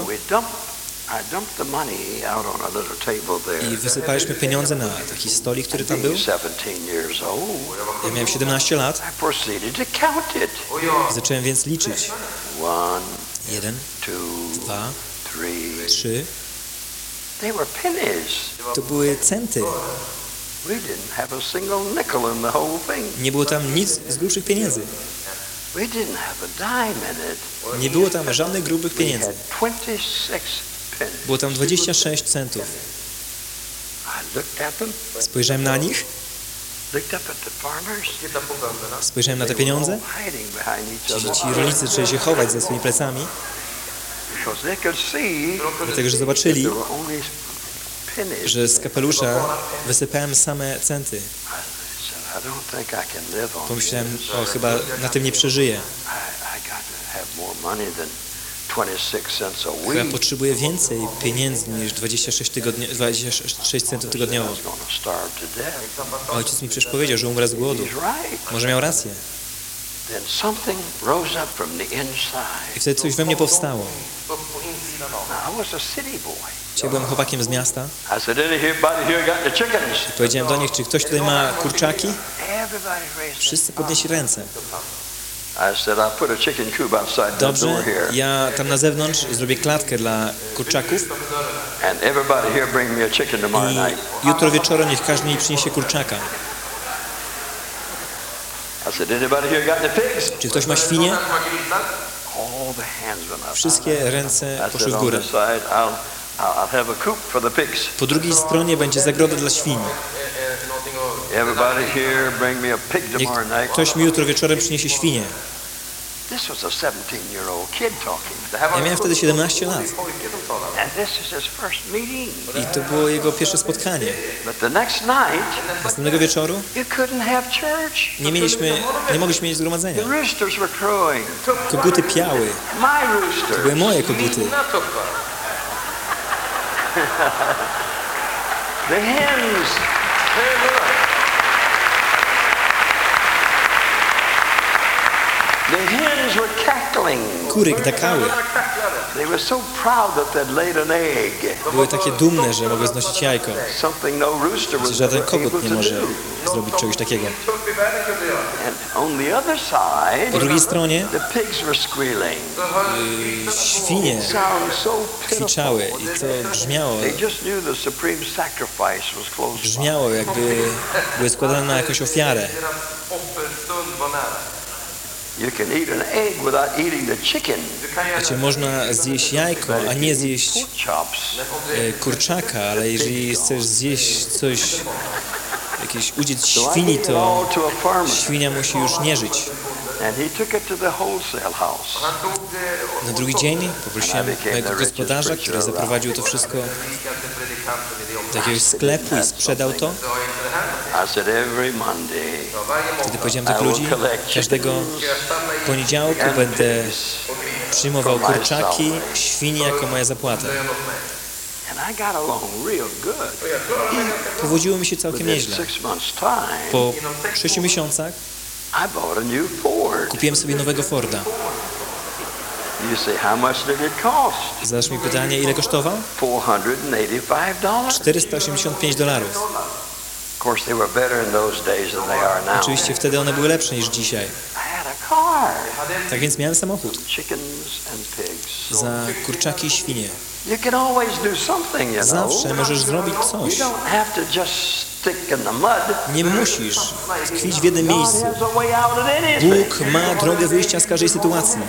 I wysypaliśmy pieniądze na taki stolik, który tam był. Being 17 years old, Ja miałem 17 lat Zacząłem więc liczyć. Jeden, dwa, trzy. They were pennies. To były centy. We didn't have a single nickel in the whole thing. Nie było tam nic z grubszych pieniędzy. We didn't have a dime in it. Nie było tam żadnych grubych pieniędzy. had 26 pennies. Było tam 26 centów. Spojrzałem na nich, spojrzałem na te pieniądze. ci rolnicy zaczęli się chować za swoimi plecami, because they could see dlatego że zobaczyli, że z kapelusza wysypałem same centy. Pomyślałem, o chyba na tym nie przeżyję. I, I got to have more money than 26 cents a Chyba potrzebuję więcej pieniędzy niż 26, tygodni- 26 centów tygodniowo. Ojciec mi przecież powiedział, że umrę z głodu. Może miał rację. I wtedy coś we mnie powstało. Dzisiaj byłem chłopakiem z miasta I powiedziałem do nich, czy ktoś tutaj ma kurczaki? Wszyscy podnieśli ręce. Dobrze, ja tam na zewnątrz zrobię klatkę dla kurczaków i jutro wieczorem niech każdy mi przyniesie kurczaka. I said, anybody here got the pigs? Czy ktoś ma świnie? Wszystkie ręce poszły w górę. Po drugiej stronie będzie zagroda dla pig Niech ktoś mi jutro wieczorem przyniesie świnie. Ja miałem wtedy 17 lat pojke som talade. And this is his first meeting. i to było jego pierwsze spotkanie. But the next night, Następnego wieczoru you couldn't have church. nie mieliśmy, nie mogliśmy mieć zgromadzenia. The roosters were crowing. Koguty piały. My rooster. Były moje koguty. (laughs) The hens. The hens were cackling. Kury gdakały. They were so proud that they'd laid an egg. Były takie dumne, że mogły znosić jajko. No Żaden kogut nie może zrobić czegoś takiego. Po drugiej stronie hör świnie kwiczały i to brzmiało, brzmiało jakby były składane na jakąś ofiarę. Znaczy można zjeść jajko, a nie zjeść e, kurczaka, ale jeżeli chcesz zjeść coś, jakiś udziec świni, to świnia musi już nie żyć. And he took it to the wholesale house. Han tog det Na drugi dzień poprosiłem mojego gospodarza, który zaprowadził to wszystko do jakiegoś sklepu i sprzedał to. Wtedy powiedziałem tych ludzi, każdego poniedziałku and będę przyjmował kurczaki, świnie jako moja zapłata. I Powodziło mi się całkiem nieźle. six months' time, Po sześciu miesiącach Kupiłem sobie nowego Forda. Zadasz mi pytanie, ile kosztował? $485. 485 dolarów. Oczywiście wtedy one były lepsze niż dzisiaj. Tak więc miałem samochód za kurczaki i świnie. Zawsze możesz zrobić coś. Nie musisz tkwić w jednym miejscu. Bóg ma drogę wyjścia z każdej sytuacji.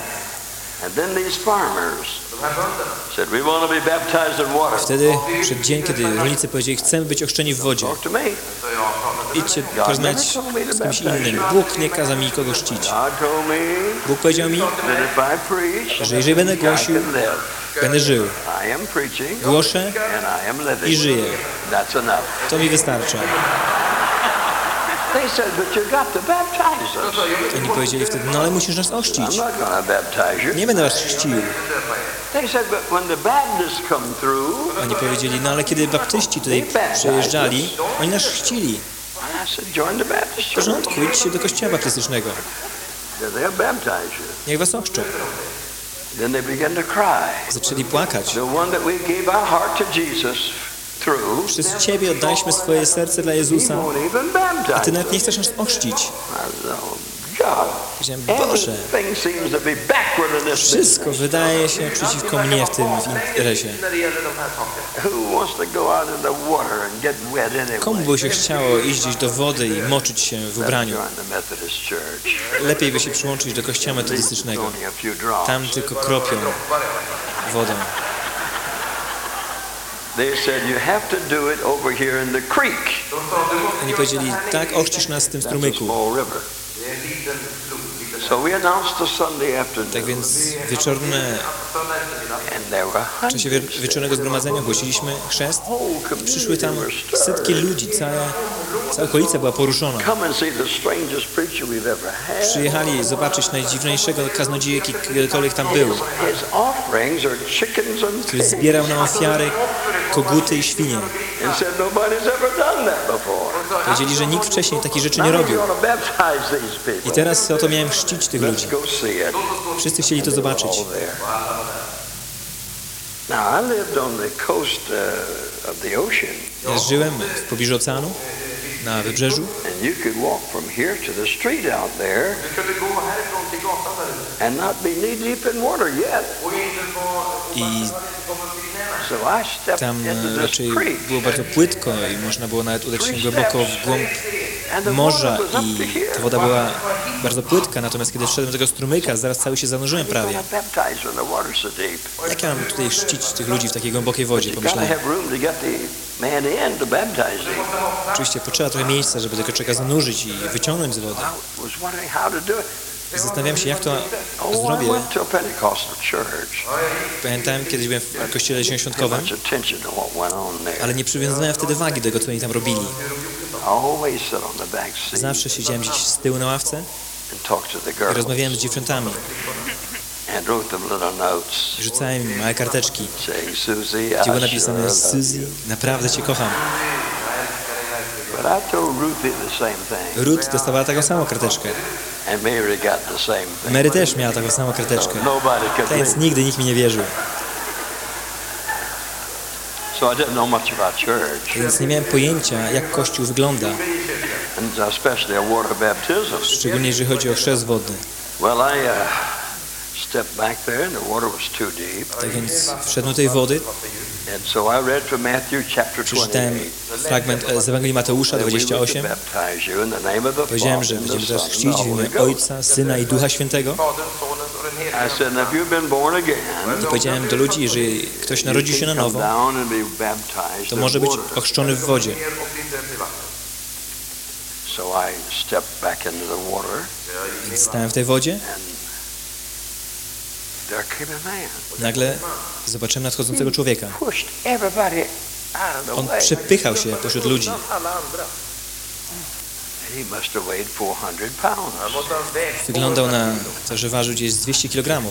Wtedy przed dzień, kiedy rolnicy powiedzieli, chcemy być ochrzczeni w wodzie. Idźcie porozmawiać z kimś innym. Bóg nie kazał mi nikogo me Bóg powiedział mi, że jeżeli będę głosił. Będę żył. Głoszę I żyję. To mi wystarcza. Oni powiedzieli wtedy, no ale musisz nas ochrzcić. You. Nie będę was chrzcił. Oni powiedzieli, no ale kiedy baptyści tutaj przyjeżdżali, oni nas chrzcili. W porządku, idźcie do kościoła baptystycznego. Niech was ochrzczą. Then they began to cry. Zaczęli płakać. The one that we gave our heart to Jesus through, Przez Ciebie oddaliśmy swoje serce dla Jezusa, a Ty nawet nie chcesz nas ochrzcić. Powiedziałem, Boże, wszystko wydaje się przeciwko mnie w tym interesie. Komu by się chciało iść gdzieś do wody i moczyć się w ubraniu? Lepiej by się przyłączyć do kościoła metodystycznego. Tam tylko kropią wodą. Oni powiedzieli, tak, ochrzcisz nas w tym strumyku. Tak więc wieczorne, w czasie wieczornego zgromadzenia ogłosiliśmy chrzest. Przyszły tam setki ludzi, całe, cała okolica była poruszona. Przyjechali zobaczyć najdziwniejszego kaznodzieję, jaki kiedykolwiek tam był, który zbierał na ofiary koguty i świnie. Powiedzieli, że nikt wcześniej takich rzeczy nie robił. I teraz oto miałem chrzcić tych ludzi. Wszyscy chcieli to zobaczyć. Ocean, Ja żyłem w pobliżu oceanu, na wybrzeżu and you could walk from here to the street out there Du kunde gå härifrån till gatan där ute. and not be knee deep in water yet. Och inte få i tam raczej było bardzo płytko i można było nawet udać się głęboko w głąb morza i ta woda była bardzo płytka, natomiast kiedy wszedłem do tego strumyka, zaraz cały się zanurzyłem prawie. Jak ja mam tutaj czcić tych ludzi w takiej głębokiej wodzie, pomyślałem. Oczywiście potrzeba trochę miejsca, żeby tego człowieka zanurzyć i wyciągnąć z wody. Zastanawiałem się, jak to Oh, zrobię. Pamiętałem, kiedyś byłem w kościele świątkowym, ale nie przywiązywałem wtedy wagi do tego, co oni tam robili. Zawsze siedziałem gdzieś z tyłu na ławce i rozmawiałem z dziewczętami. I Rzucałem im małe karteczki, gdzie było napisane Suzy, naprawdę Cię kocham. Ruth dostawała taką samą karteczkę. Mary też miała taką samą karteczkę. Więc nigdy nikt mi nie wierzył. So I didn't know much about church, Więc nie miałem pojęcia, jak Kościół wygląda, and especially a water baptism. szczególnie jeżeli chodzi o chrzest wodny. Well, I uh, Tak więc wszedłem do tej wody, przeczytałem 28. fragment z Ewangelii Mateusza that we were to 28. baptize you in the name of the Powiedziałem, że będziemy teraz chrzcić w imię. Ojca, Syna i Ducha Świętego. I powiedziałem do ludzi, jeżeli ktoś narodził się na nowo, to może być ochrzczony w wodzie. Więc stałem w tej wodzie, and there came a man. Nagle zobaczyłem nadchodzącego człowieka. On przepychał się pośród ludzi. alla andra. He must have weighed 400 pounds. Han måste ha vägt Wyglądał na to, że ważył gdzieś z 200 kg.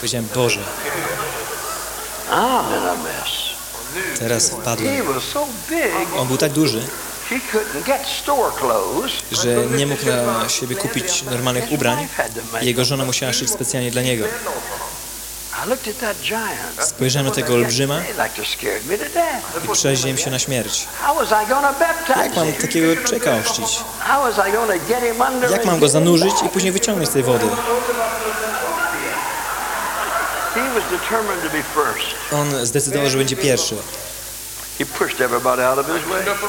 Powiedziałem, Boże, teraz wpadłem. On był tak duży, że nie mógł na siebie kupić normalnych ubrań. Jego żona musiała szyć specjalnie dla niego. Spojrzałem na tego olbrzyma i przeziłem się na śmierć. Jak mam takiego him under Jak mam go zanurzyć i później wyciągnąć z tej wody? On zdecydował, że będzie pierwszy.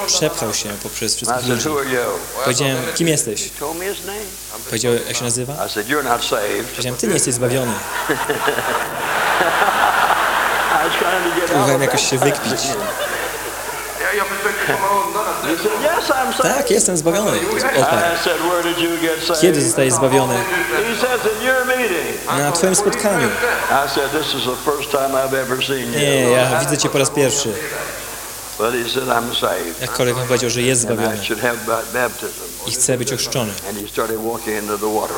Przepchał się poprzez I wszystkich said, ludzi. who are you? Powiedziałem, kim jesteś? He told me his name. Powiedział, jak się nazywa? I said, you're not saved. Powiedziałem, ty nie jesteś zbawiony. (laughs) Próbowałem jakoś się wykpić. Tak, jestem zbawiony. Odparł. I said, where did you get saved? Kiedy zostajesz zbawiony? He says, in your meeting. Na twoim spotkaniu. I said, this is the first time I've ever seen you. Nie, ja widzę cię po raz pierwszy. Jakkolwiek on powiedział, że jest zbawiony I should have ba- baptism. i chce być ochrzczony. And he started walking into the water.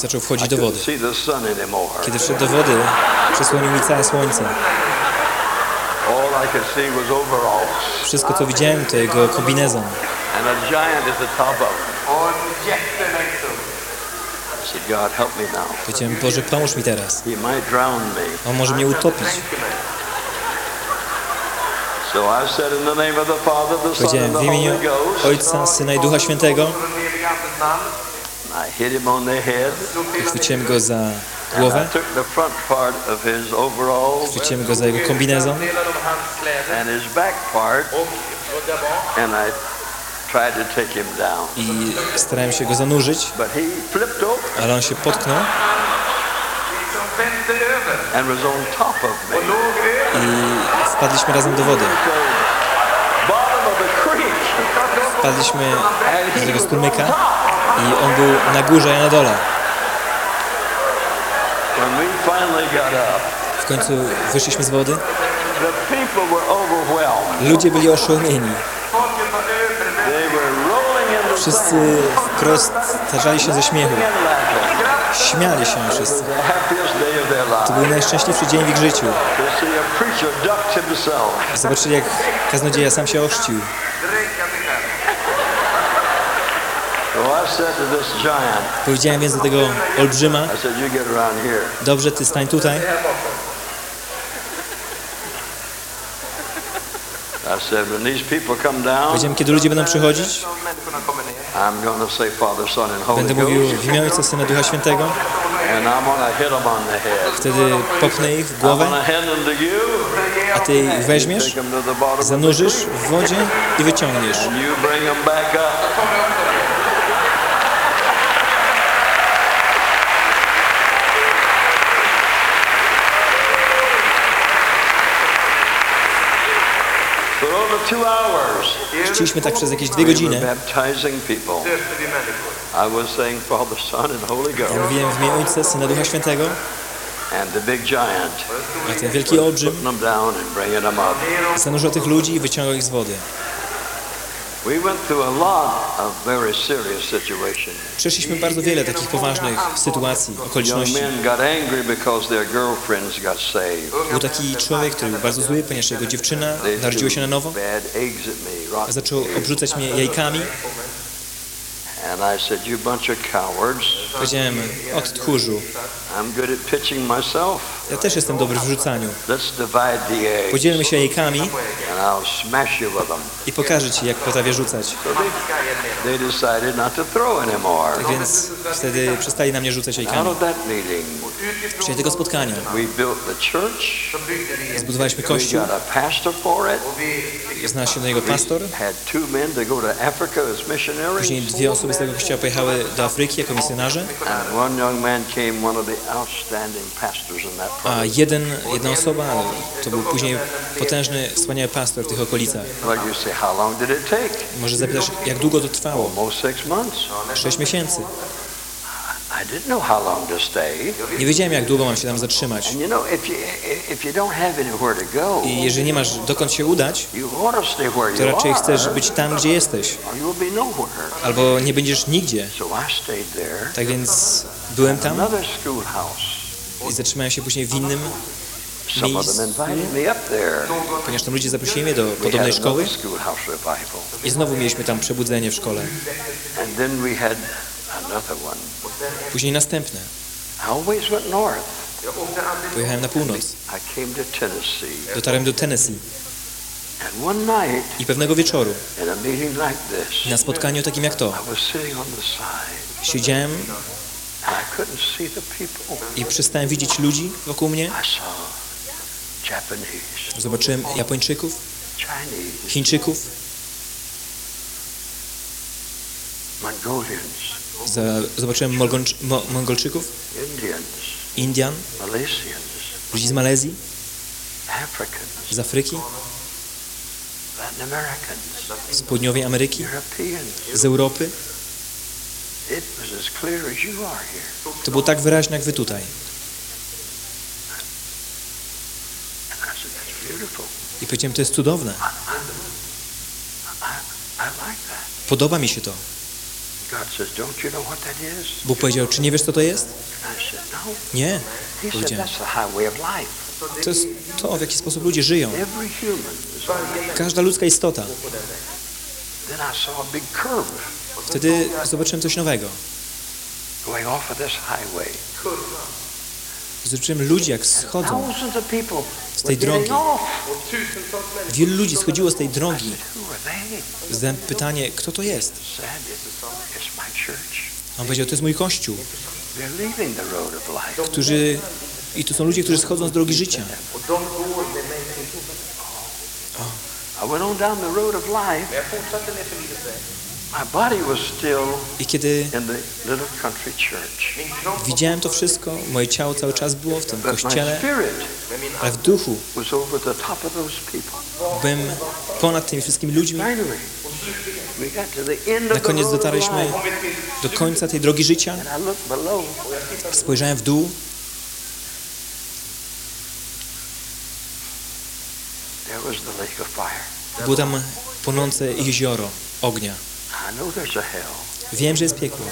Zaczął wchodzić do wody. see the sun anymore. Kiedy wszedł do wody, przysłonił mi całe słońce. All I could see was overalls. Wszystko, co widziałem, to jego kombinezon. Powiedziałem, Boże, pomóż mi teraz. He might drown me. On może mnie utopić. So I said, in the name of the Father, the Son, Powiedziałem w imieniu. Ojca, Syna i Ducha Świętego. Chwyciłem go za głowę, chwyciłem go za jego kombinezon. I starałem się go zanurzyć, ale on się potknął i wpadliśmy razem do wody. Do he tego was strumyka on top. i on był na górze, ja na dole. W końcu wyszliśmy z wody. the people were overwhelmed. Ludzie byli oszołomieni. Wszyscy wprost tarzali się ze śmiechu. Śmiali się wszyscy. To był najszczęśliwszy dzień w ich życiu. Zobaczyli, jak kaznodzieja sam się ochrzcił. Powiedziałem więc do tego olbrzyma, dobrze, ty stań tutaj. Powiedziałem, kiedy ludzie będą przychodzić, Będę mówił w imię Ojca, Syna, Ducha Świętego. Wtedy popnę ich w głowę, a ty ich weźmiesz, zanurzysz w wodzie i wyciągniesz. and you bring them back up. For over two hours, Chcieliśmy tak przez jakieś dwie we were godziny. baptizing people. Döpte vi människor. I was saying Father, Son, and Holy Ja mówiłem w imię Ojca, Syna, Ducha Świętego, a ten wielki olbrzym zanurzał tych ludzi i wyciągał ich z wody. Przeszliśmy bardzo wiele takich poważnych sytuacji, okoliczności. Był taki człowiek, który był bardzo zły, ponieważ jego dziewczyna narodziła się na nowo. Zaczął obrzucać mnie jajkami. Powiedziałem, od tchórzu, Ja też jestem dobry w rzucaniu. Podzielmy się jajkami i pokażę ci, jak potrafię rzucać. Tak więc wtedy przestali na mnie rzucać jajkami. Przy tego spotkania. zbudowaliśmy kościół, znalazł się do niego pastor. Później dwie osoby z tego kościoła pojechały do Afryki jako misjonarze, A jeden, jedna osoba, to był później potężny, wspaniały pastor w tych okolicach. Może zapytasz, jak długo to trwało? Sześć miesięcy. Nie wiedziałem, jak długo mam się tam zatrzymać. I jeżeli nie masz dokąd się udać, to raczej chcesz być tam, gdzie jesteś. Albo nie będziesz nigdzie. Tak więc byłem tam i zatrzymałem się później w innym, there. ponieważ tam ludzie zaprosili mnie do podobnej szkoły i znowu mieliśmy tam przebudzenie w szkole. Później następne. Pojechałem na północ. Dotarłem do Tennessee i pewnego wieczoru na spotkaniu takim jak to siedziałem I przestałem widzieć ludzi wokół mnie. Zobaczyłem Japończyków, Chińczyków, zobaczyłem Molgończy- Mo, Mongolczyków, Indian, ludzi z Malezji, z Afryki. Z południowej Ameryki, z Europy. To było tak wyraźne jak wy tutaj. I powiedziałem, to jest cudowne. Podoba mi się to. Bóg powiedział, czy nie wiesz co to jest? No. Nie. Powiedziałem. To jest to, w jaki sposób ludzie żyją. Każda ludzka istota. Wtedy zobaczyłem coś nowego. Zobaczyłem ludzi, jak schodzą z tej drogi. Wielu ludzi schodziło z tej drogi. Zadałem pytanie, kto to jest? On powiedział, to jest mój kościół, którzy... I to są ludzie, którzy schodzą z drogi życia. I I kiedy widziałem to wszystko, moje ciało cały czas było w tym kościele, ale w duchu byłem ponad tymi wszystkimi ludźmi. Na koniec dotarliśmy do końca tej drogi życia. Spojrzałem w dół, było tam płonące jezioro ognia. Wiem, że jest piekło.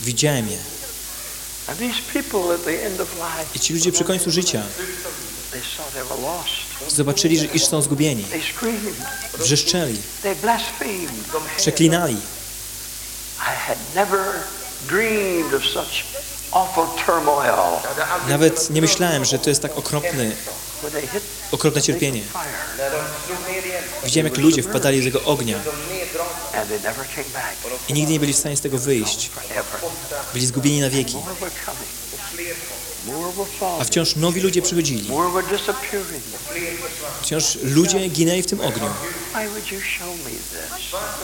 Widziałem je. I ci ludzie przy końcu życia zobaczyli, że iż są zgubieni. Wrzeszczeli, przeklinali. Nawet nie myślałem, że to jest tak okropny, okropne cierpienie. Widziałem, jak ludzie wpadali do tego ognia i nigdy nie byli w stanie z tego wyjść. Byli zgubieni na wieki. A wciąż nowi ludzie przychodzili. Wciąż ludzie ginęli w tym ogniu.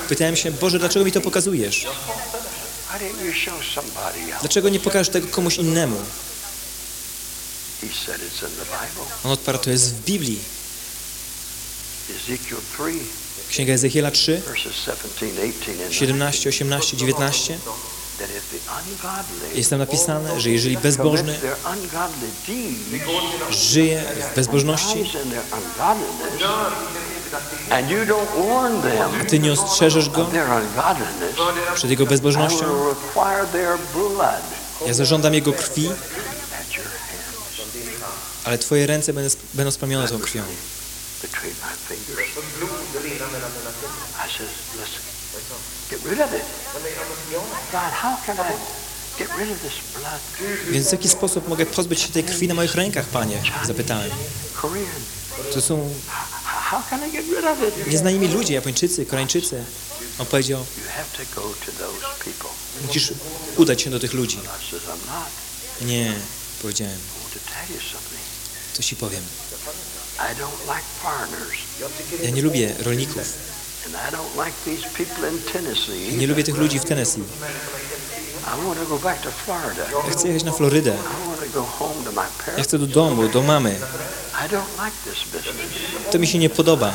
Pytałem się, Boże, dlaczego mi to pokazujesz? Dlaczego nie pokażesz tego komuś innemu? He said it's in the Bible. On odparł, to jest w Biblii. Ezekiel 3, Księga Ezechiela 3, verses 17, 18, and 17, 18, 19. that if the ungodly Jest tam napisane, że jeżeli bezbożny żyje w bezbożności, them ty nie ostrzeżesz go przed jego bezbożnością, ja zażądam jego krwi. Ale twoje ręce będą, będą splamione tą krwią. Więc w jaki sposób mogę pozbyć się tej krwi na moich rękach, Panie? Zapytałem. To są nieznani ludzie, Japończycy, Koreańczycy. On powiedział, musisz udać się do tych ludzi. Nie, powiedziałem, coś ci powiem. Ja nie lubię rolników. Tennessee. Nie lubię tych ludzi w Tennessee. Ja chcę jechać na Florydę. Ja chcę do domu, do mamy. To mi się nie podoba.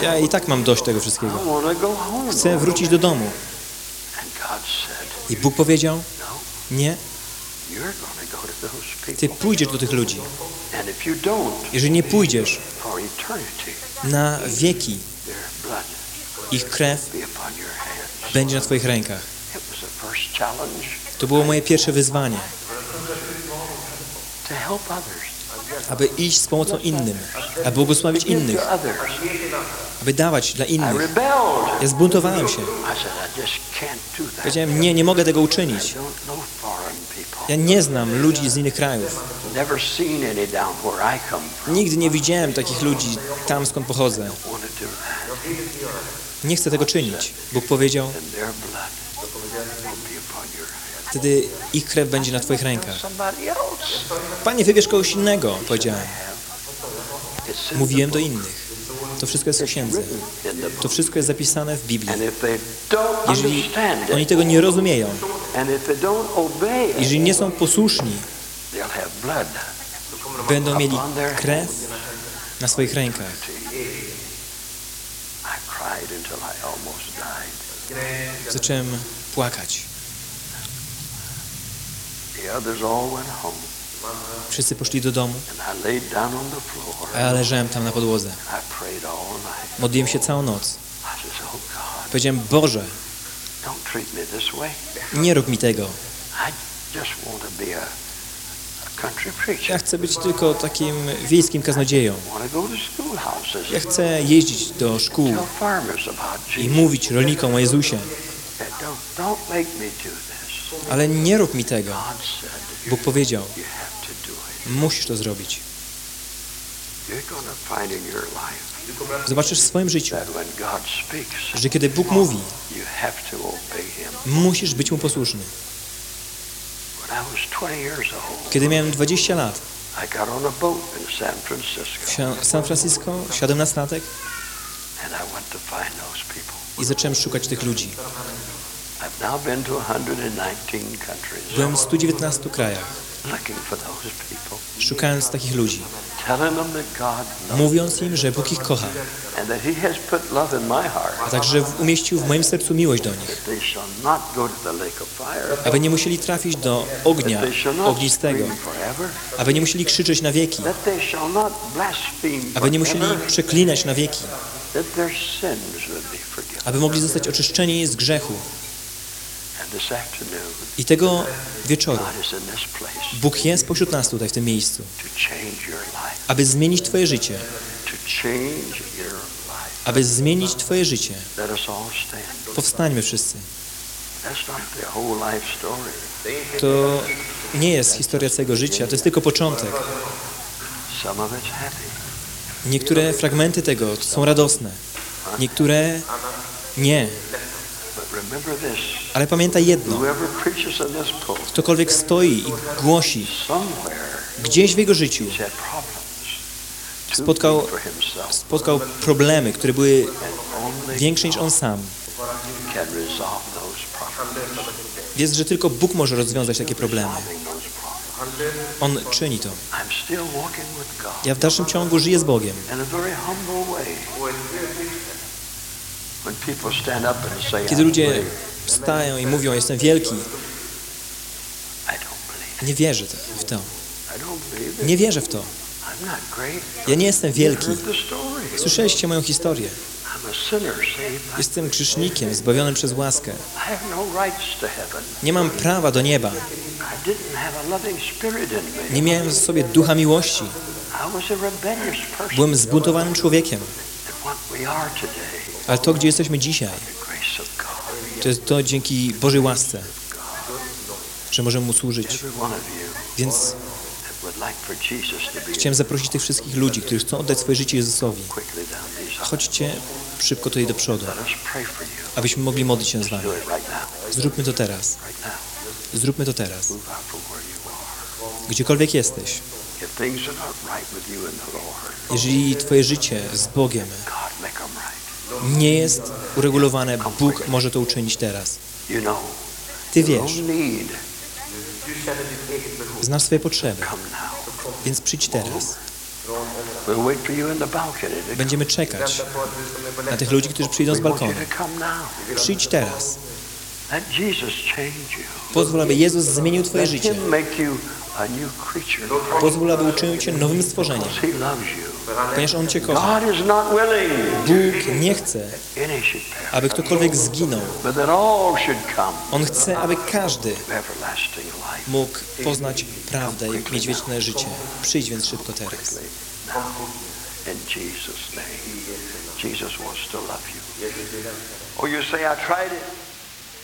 Ja i tak mam dość tego wszystkiego. Chcę wrócić do domu. I Bóg powiedział, No, nie, ty pójdziesz do tych ludzi. Jeżeli nie pójdziesz na wieki, ich krew będzie na twoich rękach. To było moje pierwsze wyzwanie, aby iść z pomocą innym, aby błogosławić innych, aby dawać dla innych. Ja zbuntowałem się. Powiedziałem, nie, nie mogę tego uczynić. don't know foreign people. Ja nie znam ludzi z innych krajów. Nigdy nie widziałem takich ludzi tam, skąd pochodzę. Nie chcę tego czynić. Bóg powiedział, wtedy ich krew będzie na twoich rękach. Panie, wybierz kogoś innego, powiedziałem. Mówiłem do innych. To wszystko jest w księdze. To wszystko jest zapisane w Biblii. Jeżeli oni tego nie rozumieją, jeżeli nie są posłuszni, będą mieli krew na swoich rękach. Zacząłem płakać. Wszyscy poszli do domu, a ja leżałem tam na podłodze. Modliłem się całą noc. "Oh Powiedziałem, Boże, nie rób mi tego. Ja chcę być tylko takim wiejskim kaznodzieją. Ja chcę jeździć do szkół i mówić rolnikom o Jezusie. Ale nie rób mi tego. Bóg powiedział, musisz to zrobić. Zobaczysz w swoim życiu, że kiedy Bóg mówi, musisz być Mu posłuszny. When I was 20 years old, Kiedy miałem 20 lat, w San Francisco wsiadłem na statek I zacząłem szukać tych ludzi. I've now been to 119 Byłem w 119 krajach, szukając takich ludzi, mówiąc im, że Bóg ich kocha, a także umieścił w moim sercu miłość do nich, aby nie musieli trafić do ognia ognistego, aby nie musieli krzyczeć na wieki, aby nie musieli przeklinać na wieki, aby mogli zostać oczyszczeni z grzechu. I tego wieczoru Bóg jest pośród nas tutaj w tym miejscu, aby zmienić Twoje życie, aby zmienić Twoje życie. Powstańmy wszyscy. To nie jest historia całego życia, to jest tylko początek. Niektóre fragmenty tego są radosne, niektóre nie. Ale pamiętaj jedno, ktokolwiek stoi i głosi gdzieś w jego życiu, Spotkał- spotkał problemy, które były większe niż on sam. Wiedz, że tylko Bóg może rozwiązać takie problemy. On czyni to. Ja w dalszym ciągu żyję z Bogiem. Kiedy "I ludzie believe," wstają i mówią, jestem wielki, nie wierzę w to. Nie wierzę w to. Ja nie jestem wielki. Słyszeliście moją historię. Jestem grzesznikiem, zbawionym przez łaskę. No. Nie mam prawa do nieba. Nie miałem w sobie ducha miłości. Byłem zbuntowanym człowiekiem. Ale to, gdzie jesteśmy dzisiaj, to jest to dzięki Bożej łasce, że możemy Mu służyć. Więc chciałem zaprosić tych wszystkich ludzi, którzy chcą oddać swoje życie Jezusowi. Chodźcie szybko tutaj do przodu, abyśmy mogli modlić się z Wami. Zróbmy to teraz. Zróbmy to teraz. Gdziekolwiek jesteś, jeżeli Twoje życie z Bogiem Nie jest uregulowane, Bóg może to uczynić teraz. Ty wiesz, znasz swoje potrzeby, więc przyjdź teraz. Będziemy czekać na tych ludzi, którzy przyjdą z balkonu. Przyjdź teraz. Pozwól, aby Jezus zmienił Twoje życie. Pozwól, aby uczynił Cię nowym stworzeniem, Ponieważ On Cię kocha. God is not willing Bóg nie chce, aby ktokolwiek zginął. On chce, aby każdy mógł poznać prawdę i mieć wieczne życie. Przyjdź więc szybko teraz. Jesus' name. Jesus wants to love you. Oh, you say, I tried it.